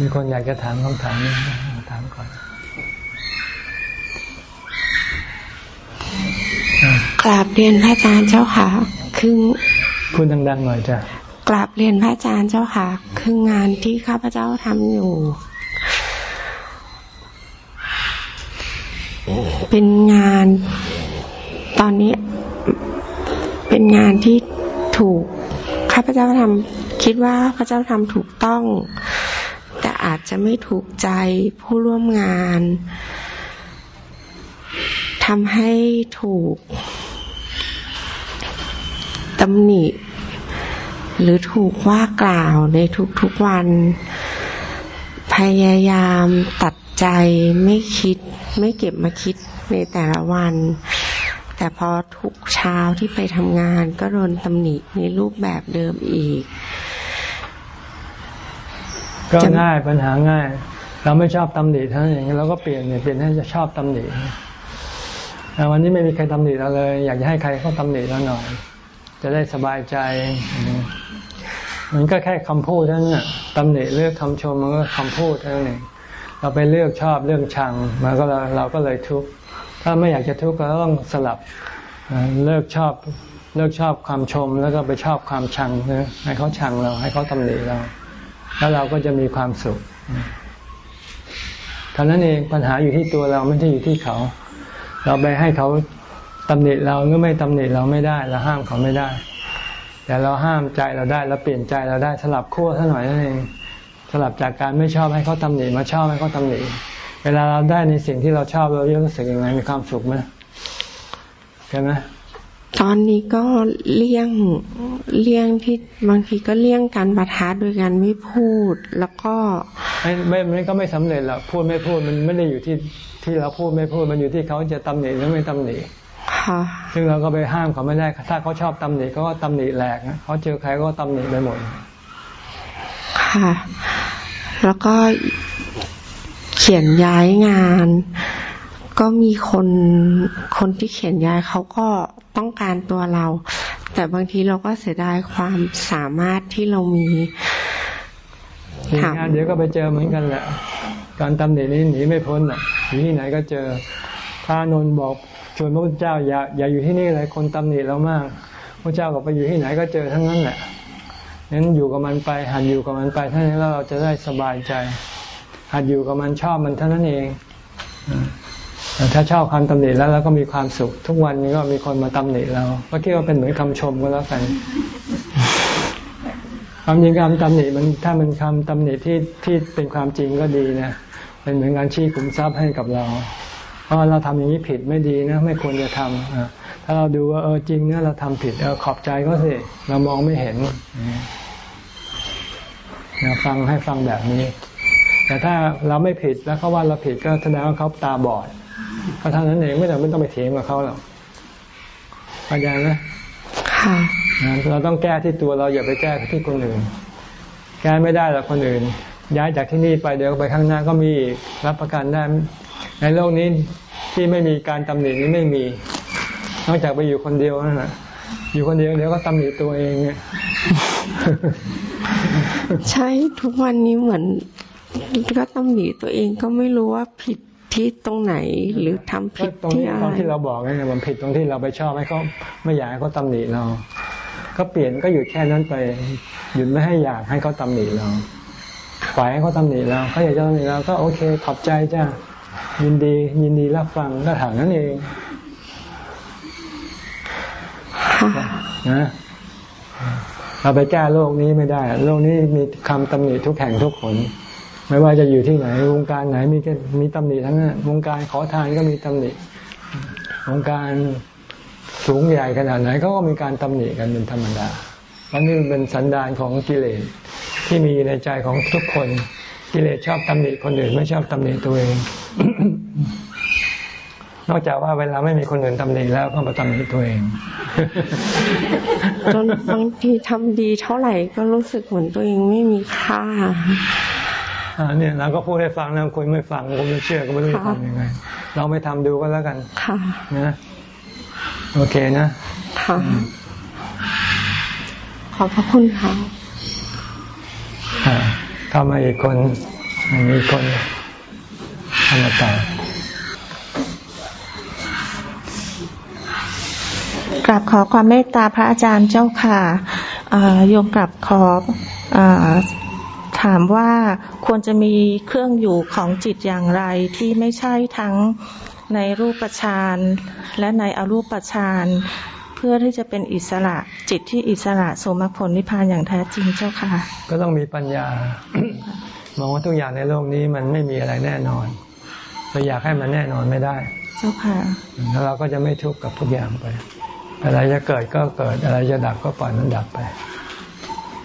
มีคนอยากจะถามคำถามนี้ถามก่อน กราบเรียนพระอาจารย์เจ้าค่ะ คือพูดดังๆหน่อยจ้ะกราบเรียนพระอาจารย์เจ้าค่ะ คืองานที่ข้าพเจ้าทำอยู่ เป็นงานตอนนี้เป็นงานที่ถูกข้าพเจ้าทำคิดว่าพระเจ้าทำถูกต้อง แต่อาจจะไม่ถูกใจผู้ร่วมงานทำให้ถูก ตำหนิ หรือถูกว่ากล่าวในทุกๆวัน พยายามตัดใจไม่คิด ไม่เก็บมาคิดในแต่ละวัน แต่พอทุกเช้าที่ไปทำงานก็โดนตำหนิในรูปแบบเดิมอีก ก็ง่ายปัญหาง่าย เราไม่ชอบตำหนิทั้งอย่างนี้เราก็เปลี่ยนเนี่ยเปลี่ยนให้จะชอบตำหนิวันนี้ไม่มีใครตำหนิเราเลย อยากจะให้ใครเขาตำหนิเราหน่อย จะได้สบายใจ มันก็แค่คำพูดเท่านั้นตำหนิเลือกคำชมมันก็คำพูดเท่านั้นเองเราไปเลือกชอบเรื่องชังมันก็เราก็เลยทุกข์ถ้าไม่อยากจะทุกข์ก็ต้องสลับเลิกชอบเลิกชอบความชมแล้วก็ไปชอบความชังให้เขาชังเรา ให้เขาตำหนิเรา แล้วเราก็จะมีความสุขเท่านั้นเองปัญหาอยู่ที่ตัวเราไม่ใช่อยู่ที่เขา เราไปให้เขา ตำหนิเราหรือไม่ตำหนิเราไม่ได้เราห้ามเขาไม่ได้ แต่เราห้ามใจเราได้เราเปลี่ยนใจเราได้สลับขั้วซะหน่อยนั่นเองสลับจากการไม่ชอบให้เขาตำหนิมาชอบให้เขาตำหนิเวลาเราได้ในสิ่งที่เราชอบเราเรู้สึกยังไงมีความสุขไหมใช่ไหมตอนนี้ก็เลี่ยงเลี่ยงที่บางทีก็เลี่ยงการประทะโดยการไม่พูดแล้วก็ไม่ไม่ไม่ก็ไม่สำเร็จหรอกพูดไม่พูดมันไม่ได้อยู่ที่ที่เราพูดไม่พูดมันอยู่ที่เขาจะตำหนิหรือไม่ตำหนิค่ะ ซึ่งเราก็ไปห้ามเขาไม่ได้ ถ้าเขาชอบตำหนิเขาก็ตำหนิแหลกเขาเจอใครก็ตำหนิไปหมด ค่ะ แล้วก็เขียนย้ายงาน ก็มีคนคนที่เขียนย้ายเขาก็ต้องการตัวเรา แต่บางทีเราก็เสียดายความสามารถที่เรามีงานเดี๋ยวก็ไปเจอเหมือนกันแหละ การตำหนินี้หนีไม่พ้นอะอยู่ที่ไหนก็เจอพระนนบอก ชวนพระพุทธเจ้าอย่าอย่าอยู่ที่นี่เลยคนตำหนิเรามาก พระเจ้าก็ไปอยู่ที่ไหนก็เจอทั้งนั้นแหละนั้นอยู่กับมันไปหัดอยู่กับมันไปเท่านั้นแล้วเราจะได้สบายใจ หัดอยู่กับมันชอบมันเท่านั้นเองถ้าชอบคำตำหนิแล้วเราก็มีความสุข ทุกวันนี้ก็มีคนมาตำหนิเราก็คิดว่าเป็นเหมือนคำชมก็แล้วกันความจริงคำตำหนิมันถ้ามันคำตำหนิที่ที่เป็นความจริงก็ดีนะเป็นเหมือนการชี้ขุมทรัพย์ให้กับเรา เพราะเราทำอย่างนี้ผิดไม่ดีนะ ไม่ควรจะทำถ้าเราดูว่าเออจริงนะเราทำผิดเออขอบใจก็สิเรามองไม่เห็นนะฟังให้ฟังแบบนี้ แต่ถ้าเราไม่ผิดแล้วเขาว่าเราผิดก็แสดงว่าเขาตาบอดก็เท่านั้นเองไม่ต้องไม่ต้องไปเถียงกับเขาหรอกเข้าใจไหมค่ะเราต้องแก้ที่ตัวเราอย่าไปแก้ที่คนอื่น แก้ไม่ได้หรอกคนอื่น ย้ายจากที่นี่ไปเดี๋ยวไปข้างหน้าก็มีรับประกันได้ ในโลกนี้ที่ไม่มีการตำหนินี้ไม่มี นอกจากไปอยู่คนเดียวนั่นแหละอยู่คนเดียวเดี๋ยวก็ตำหนิตัวเองเนี่ยใช่ทุกวันนี้เหมือนก็ตำหนิตัวเองก็ไม่รู้ว่าผิดที่ตรงไหนหรือทำผิดที่อะไรตรงที่เราบอกไงมันผิดตรงที่เราไปชอบให้เขาไม่อยากให้เขาตำหนิเรา ก็เปลี่ยนก็หยุดแค่นั้นไป หยุดไม่ให้อยากให้เขาตำหนิเราปล่อยให้เขาตำหนิเราเขาอยากจะตำหนิเราก็โอเคขอบใจจ้า ยินดี ยินดีรับฟังก็ถามนั่นเองนะเราไปแก้โลกนี้ไม่ได้ โลกนี้มีคำตำหนิทุกแห่งทุกคน ไม่ว่าจะอยู่ที่ไหน วงการไหนมีมีตำหนิทั้งนั้น วงการขอทานก็มีตำหนิ วงการสูงใหญ่ขนาดไหนก็มีการตำหนิกันเป็นธรรมดาเพราะนี่เป็นสันดานของกิเลสที่มีในใจของทุกคน กิเลสชอบตำหนิคนอื่นไม่ชอบตำหนิตัวเอง นอกจากว่าเวลาไม่มีคนอื่นตำหนิแล้วก็มาตำหนิตัวเองจนบางทีทำดีเท่าไหร่ก็รู้สึกเหมือนตัวเองไม่มีค่าเนี่ยเราก็พูดให้ฟังนะคุณไม่ฟังคุณไม่เชื่อก็ไม่รู้จะทำยังไง เราไม่ทำดูก็แล้วกัน ค่ะ นะโอเคนะ ค่ะ ขอบพระคุณค่ะเข้ามาอีกคนมีคน เข้ามาต่อกลับขอความเมตตาพระอาจารย์เจ้าค่ะโยมกลับขอถามว่าควรจะมีเครื่องอยู่ของจิตอย่างไรที่ไม่ใช่ทั้งในรูปฌานและในอรูปฌานเพื่อที่จะเป็นอิสระจิตที่อิสระสมผลนิพพานอย่างแท้จริงเจ้าค่ะ ก็ต้องมีปัญญามองว่าทุกอย่างในโลกนี้มันไม่มีอะไรแน่นอน เราอยากให้มันแน่นอนไม่ได้เจ้าค่ะแล้วเราก็จะไม่ทุกข์กับทุกอย่างไป อะไรจะเกิดก็เกิด อะไรจะดับก็ปล่อยมันดับไป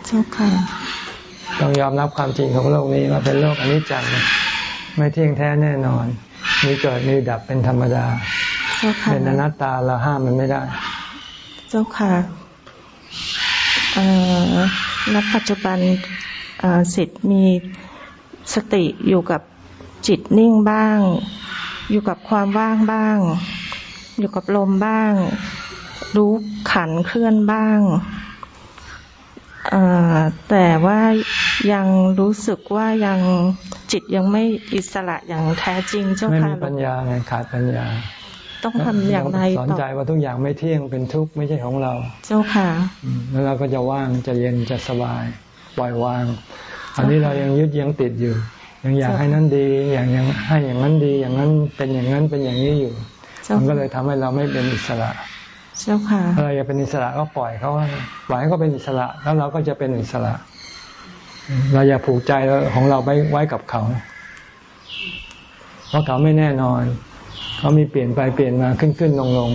เจ้าค่ะต้องยอมรับความจริงของโลกนี้ว่าเป็นโลกอนิจจังไม่เที่ยงแท้แน่นอน มีเกิดมีดับเป็นธรรมดาเป็นอนัตตาเราห้ามมันไม่ได้ เจ้าค่ะณปัจจุบันสิทธิ์มีสติอยู่กับ จิตนิ่งบ้าง อยู่กับความว่างบ้าง อยู่กับลมบ้าง รู้ขันเคลื่อนบ้างแต่ว่ายังรู้สึกว่ายังจิตยังไม่อิสระอย่างแท้จริงเจ้าค่ะไม่มีปัญญาไงขาดปัญญา ต้องทำอย่างไรต่อสอนใจว่าทุกอย่างไม่เที่ยงเป็นทุกข์ไม่ใช่ของเรา เจ้าค่ะแล้วเราก็จะว่างจะเย็นจะสบายปล่อยวาง อันนี้เรายังยึดยังติดอยู่ ยังอยากให้นั้นดี อย่างยังให้อย่างนั้นดี อย่างนั้นเป็นอย่างนั้นเป็นอย่างนี้อยู่มันก็เลยทำให้เราไม่เป็นอิสระเจ้าค่ะเราอยากเป็นอิสระก็ปล่อยเขาปล่อยให้เขาเป็นอิสระ แล้วเราก็จะเป็นอิสระ เราอย่าผูกใจของเราไว้ไว้กับเขา เพราะเขาไม่แน่นอน เขามีเปลี่ยนไปเปลี่ยนมาขึ้นขึ้นลงลง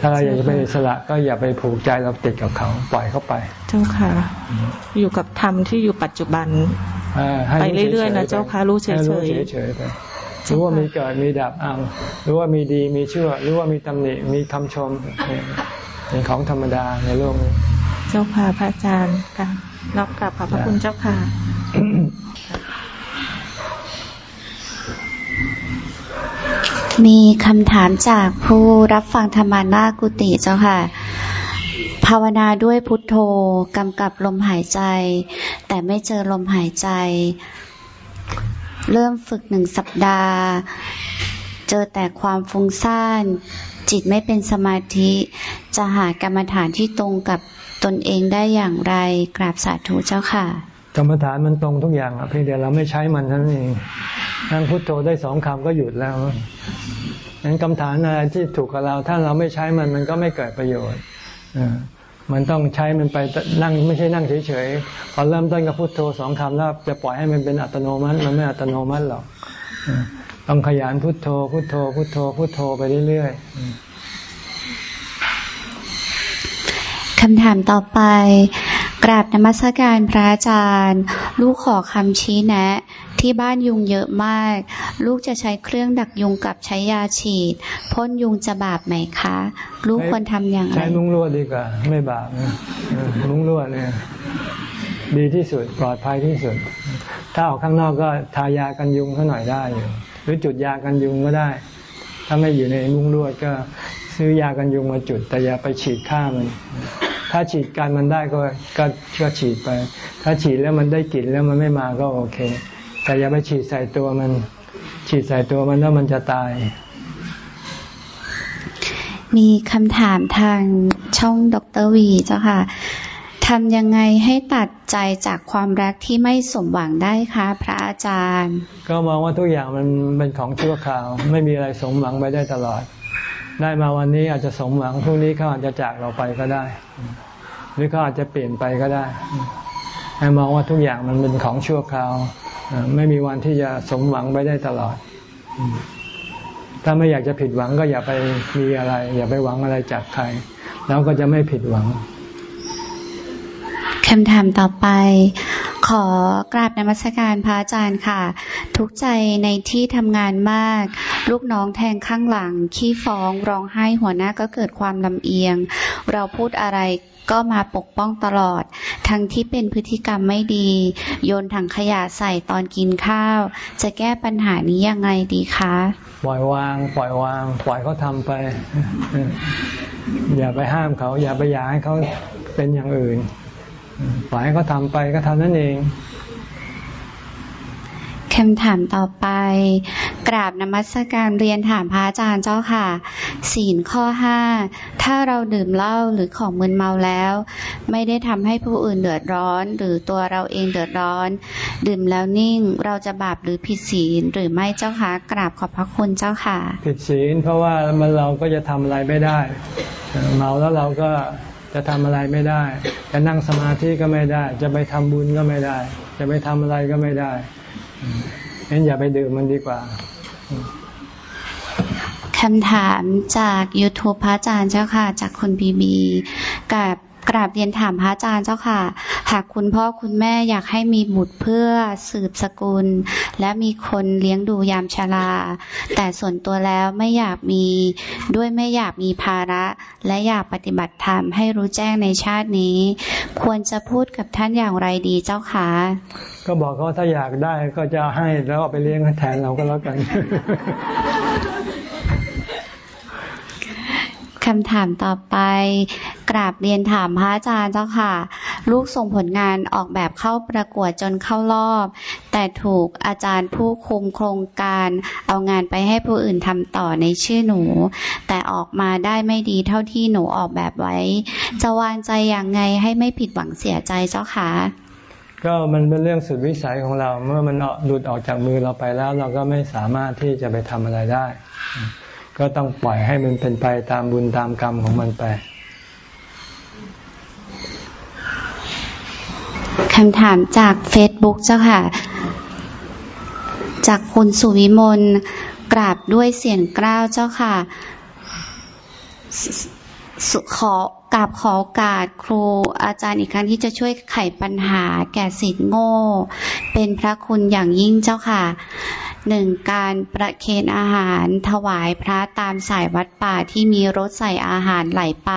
ถ้าเราอยากจะเป็นอิสระก็อย่าไปผูกใจเราติดกับเขา ปล่อยเขาไป เจ้าค่ะ อยู่กับธรรมที่อยู่ปัจจุบัน ไปเรื่อยๆนะเจ้าค่ะรู้เฉยๆเฉยๆไปรู้ว่ามีเกิดมีดับอ้าวรู้ว่ามีดีมีเชื่อรู้ว่ามีตำหนิมีคำชมเป็นของธรรมดาในโลกนี้เจ้าค่ะพระอาจารย์ค่ะนอกกลับขอบพระคุณเจ้าค่ะมีคำถามจากผู้รับฟังธรรมานากุติเจ้าค่ะ ภาวนาด้วยพุทโธกำกับลมหายใจ แต่ไม่เจอลมหายใจ เริ่มฝึกหนึ่งสัปดาห์ เจอแต่ความฟุ้งซ่าน จิตไม่เป็นสมาธิ จะหากรรมฐานที่ตรงกับตนเองได้อย่างไรกราบสาธุเจ้าค่ะ กรรมฐานมันตรงทุกอย่างอะเพียงแต่เราไม่ใช้มันนั่นเองนั่งพุทโธได้สองคำก็หยุดแล้วนั้นกรรมฐานอะไรที่ถูกกับเรา ถ้าเราไม่ใช้มันมันก็ไม่เกิดประโยชน์ มันต้องใช้มันไปนั่งไม่ใช่นั่งเฉยๆพอเริ่มต้นกับพุทโธสองคำแล้วจะปล่อยให้มันเป็นอัตโนมัติมันไม่อัตโนมัติหรอกต้องขยันพุทโธ พุทโธ พุทโธ พุทโธไปเรื่อยๆคำถามต่อไป กราบนมัสการพระอาจารย์ ลูกขอคำชี้แนะ ที่บ้านยุงเยอะมาก ลูกจะใช้เครื่องดักยุงกับใช้ยาฉีดพ่นยุงจะบาปไหมคะ ลูกควรทำอย่างไร ใช้มุ้งลวดดีกว่า ไม่บาปนะมุ้งลวดเนี่ยดีที่สุดปลอดภัยที่สุด ถ้าออกข้างนอกก็ทายากันยุงเขาหน่อยได้อยู่ หรือจุดยากันยุงก็ได้ ถ้าไม่อยู่ในมุ้งลวดก็ซื้อยากันยุงมาจุด แต่อย่าไปฉีดฆ่ามัน ถ้าฉีดกันมันได้ก็ก็ก็ฉีดไป ถ้าฉีดแล้วมันได้กลิ่นแล้วมันไม่มาก็โอเค แต่อย่าไปฉีดใส่ตัวมัน ฉีดใส่ตัวมันแล้วมันจะตาย มีคำถามทางช่องดรวีเจ้าค่ะทำยังไงให้ตัดใจจากความรักที่ไม่สมหวังได้คะพระอาจารย์ ก็มองว่าทุกอย่างมันเป็นของชั่วคราว ไม่มีอะไรสมหวังไปได้ตลอด ได้มาวันนี้อาจจะสมหวังพรุ่งนี้เขาอาจจะจากเราไปก็ได้ หรือเขาอาจจะเปลี่ยนไปก็ได้ให้มองว่าทุกอย่างมันเป็นของชั่วคราว ไม่มีวันที่จะสมหวังไปได้ตลอด ถ้าไม่อยากจะผิดหวังก็อย่าไปมีอะไร อย่าไปหวังอะไรจากใคร แล้วก็จะไม่ผิดหวังคำถามต่อไป ขอกราบนมัสการพระอาจารย์ค่ะ ทุกใจในที่ทำงานมาก ลูกน้องแทงข้างหลัง ขี้ฟ้องร้องไห้หัวหน้าก็เกิดความลำเอียง เราพูดอะไรก็มาปกป้องตลอด ทั้งที่เป็นพฤติกรรมไม่ดี โยนถังขยะใส่ตอนกินข้าว จะแก้ปัญหานี้ยังไงดีคะ ปล่อยวาง ปล่อยวาง ปล่อยเขาทำไป อย่าไปห้ามเขา อย่าไปอยากให้เขาเป็นอย่างอื่น ปล่อยให้เขาทำไปก็ทำนั่นเอง คำถามต่อไป กราบนมัสการเรียนถามพระอาจารย์เจ้าค่ะ ศีลข้อห้าถ้าเราดื่มเหล้าหรือของมึนเมาแล้ว ไม่ได้ทำให้ผู้อื่นเดือดร้อน หรือตัวเราเองเดือดร้อน ดื่มแล้วนิ่งเราจะบาปหรือผิดศีลหรือไม่เจ้าคะกราบขอบพระคุณเจ้าค่ะ ผิดศีลเพราะว่ามันเราก็จะทำอะไรไม่ได้ เมาแล้วเราก็จะทำอะไรไม่ได้ จะนั่งสมาธิก็ไม่ได้ จะไปทำบุญก็ไม่ได้ จะไปทำอะไรก็ไม่ได้ งั้นอย่าไปดื่มมันดีกว่าคำถามจาก YouTube พระอาจารย์เจ้าค่ะ จากคุณบีบีกับ กราบเรียนถามพระอาจารย์เจ้าค่ะ หากคุณพ่อคุณแม่อยากให้มีบุตรเพื่อสืบสกุล และมีคนเลี้ยงดูยามชรา แต่ส่วนตัวแล้วไม่อยากมีด้วยไม่อยากมีภาระ และอยากปฏิบัติธรรมให้รู้แจ้งในชาตินี้ ควรจะพูดกับท่านอย่างไรดีเจ้าค่ะก็บอกเขาถ้าอยากได้ก็จะให้แล้วเอาไปเลี้ยงแทนเราก็แล้วกัน คำถามต่อไป กราบเรียนถามพระอาจารย์เจ้าค่ะ ลูกส่งผลงานออกแบบเข้าประกวดจนเข้ารอบ แต่ถูกอาจารย์ผู้คุมโครงการเอางานไปให้ผู้อื่นทำต่อในชื่อหนู แต่ออกมาได้ไม่ดีเท่าที่หนูออกแบบไว้ จะวางใจอย่างไงให้ไม่ผิดหวังเสียใจเจ้าค่ะก็มันเป็นเรื่องสุดวิสัยของเรา เมื่อมันหลุดออกจากมือเราไปแล้ว เราก็ไม่สามารถที่จะไปทำอะไรได้ ก็ต้องปล่อยให้มันเป็นไปตามบุญตามกรรมของมันไปคำถามจากเฟซบุ๊กเจ้าค่ะ จากคุณสุวิมลกราบด้วยเสียงกล้าวเจ้าค่ะขอกราบขอโอกาสครูอาจารย์อีกครั้งที่จะช่วยไขปัญหาแก่สิทธิ์โง่ เป็นพระคุณอย่างยิ่งเจ้าค่ะ หนึ่งการประเคนอาหารถวายพระตามสายวัดป่าที่มีรถใส่อาหารไหลไป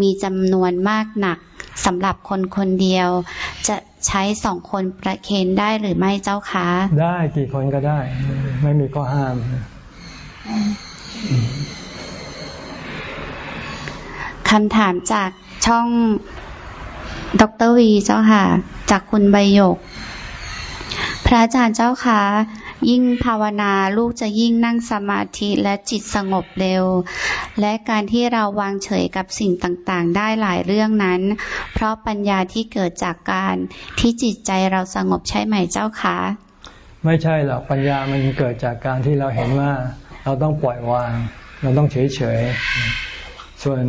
มีจำนวนมากหนักสำหรับคนคนเดียว จะใช้สองคนประเคนได้หรือไม่เจ้าคะ ได้กี่คนก็ได้ ไม่มีข้อห้าม คำถามจากช่องดรวีเจ้าค่ะ จากคุณใบยก พระอาจารย์เจ้าค่ะ ยิ่งภาวนาลูกจะยิ่งนั่งสมาธิและจิตสงบเร็ว และการที่เราวางเฉยกับสิ่งต่างๆ ได้หลายเรื่องนั้น เพราะปัญญาที่เกิดจากการที่จิตใจเราสงบใช่ไหมเจ้าคะไม่ใช่หรอกปัญญามันเกิดจากการที่เราเห็นว่าเราต้องปล่อยวาง เราต้องเฉยๆส่วน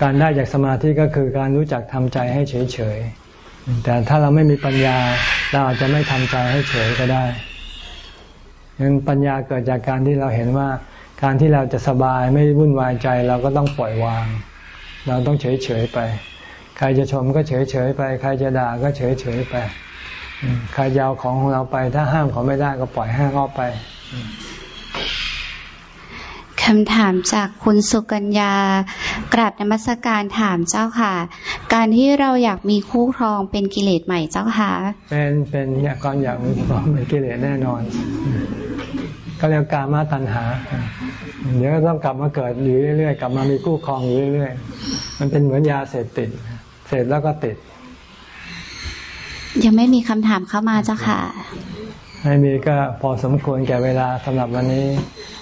การได้จากสมาธิก็คือการรู้จักทำใจให้เฉยๆแต่ถ้าเราไม่มีปัญญาเราอาจจะไม่ทำใจให้เฉยก็ได้ งั้นปัญญาเกิดจากการที่เราเห็นว่า การที่เราจะสบายไม่วุ่นวายใจเราก็ต้องปล่อยวาง เราต้องเฉยเฉยไป ใครจะชมก็เฉยเฉยไป ใครจะด่าก็เฉยเฉยไป ใครยาวของของเราไป ถ้าห้ามเขาไม่ได้ก็ปล่อยห้างออไป คำถามจากคุณสุกัญญากราบนมัสการถามเจ้าค่ะ การที่เราอยากมีคู่ครองเป็นกิเลสใหม่เจ้าค่ะ เป็นเป็นอยากการอยากมีคู่ครองเป็นกิเลสแน่นอน ก็เรียกการมาตัณหา เดี๋ยวก็ต้องกลับมาเกิดอยู่เรื่อยๆกลับมามีคู่ครองอยู่เรื่อยๆมันเป็นเหมือนยาเสพติดเสพแล้วก็ติด ยังไม่มีคำถามเข้ามาเจ้าค่ะไม่มีก็พอสมควรแก่เวลาสำหรับวันนี้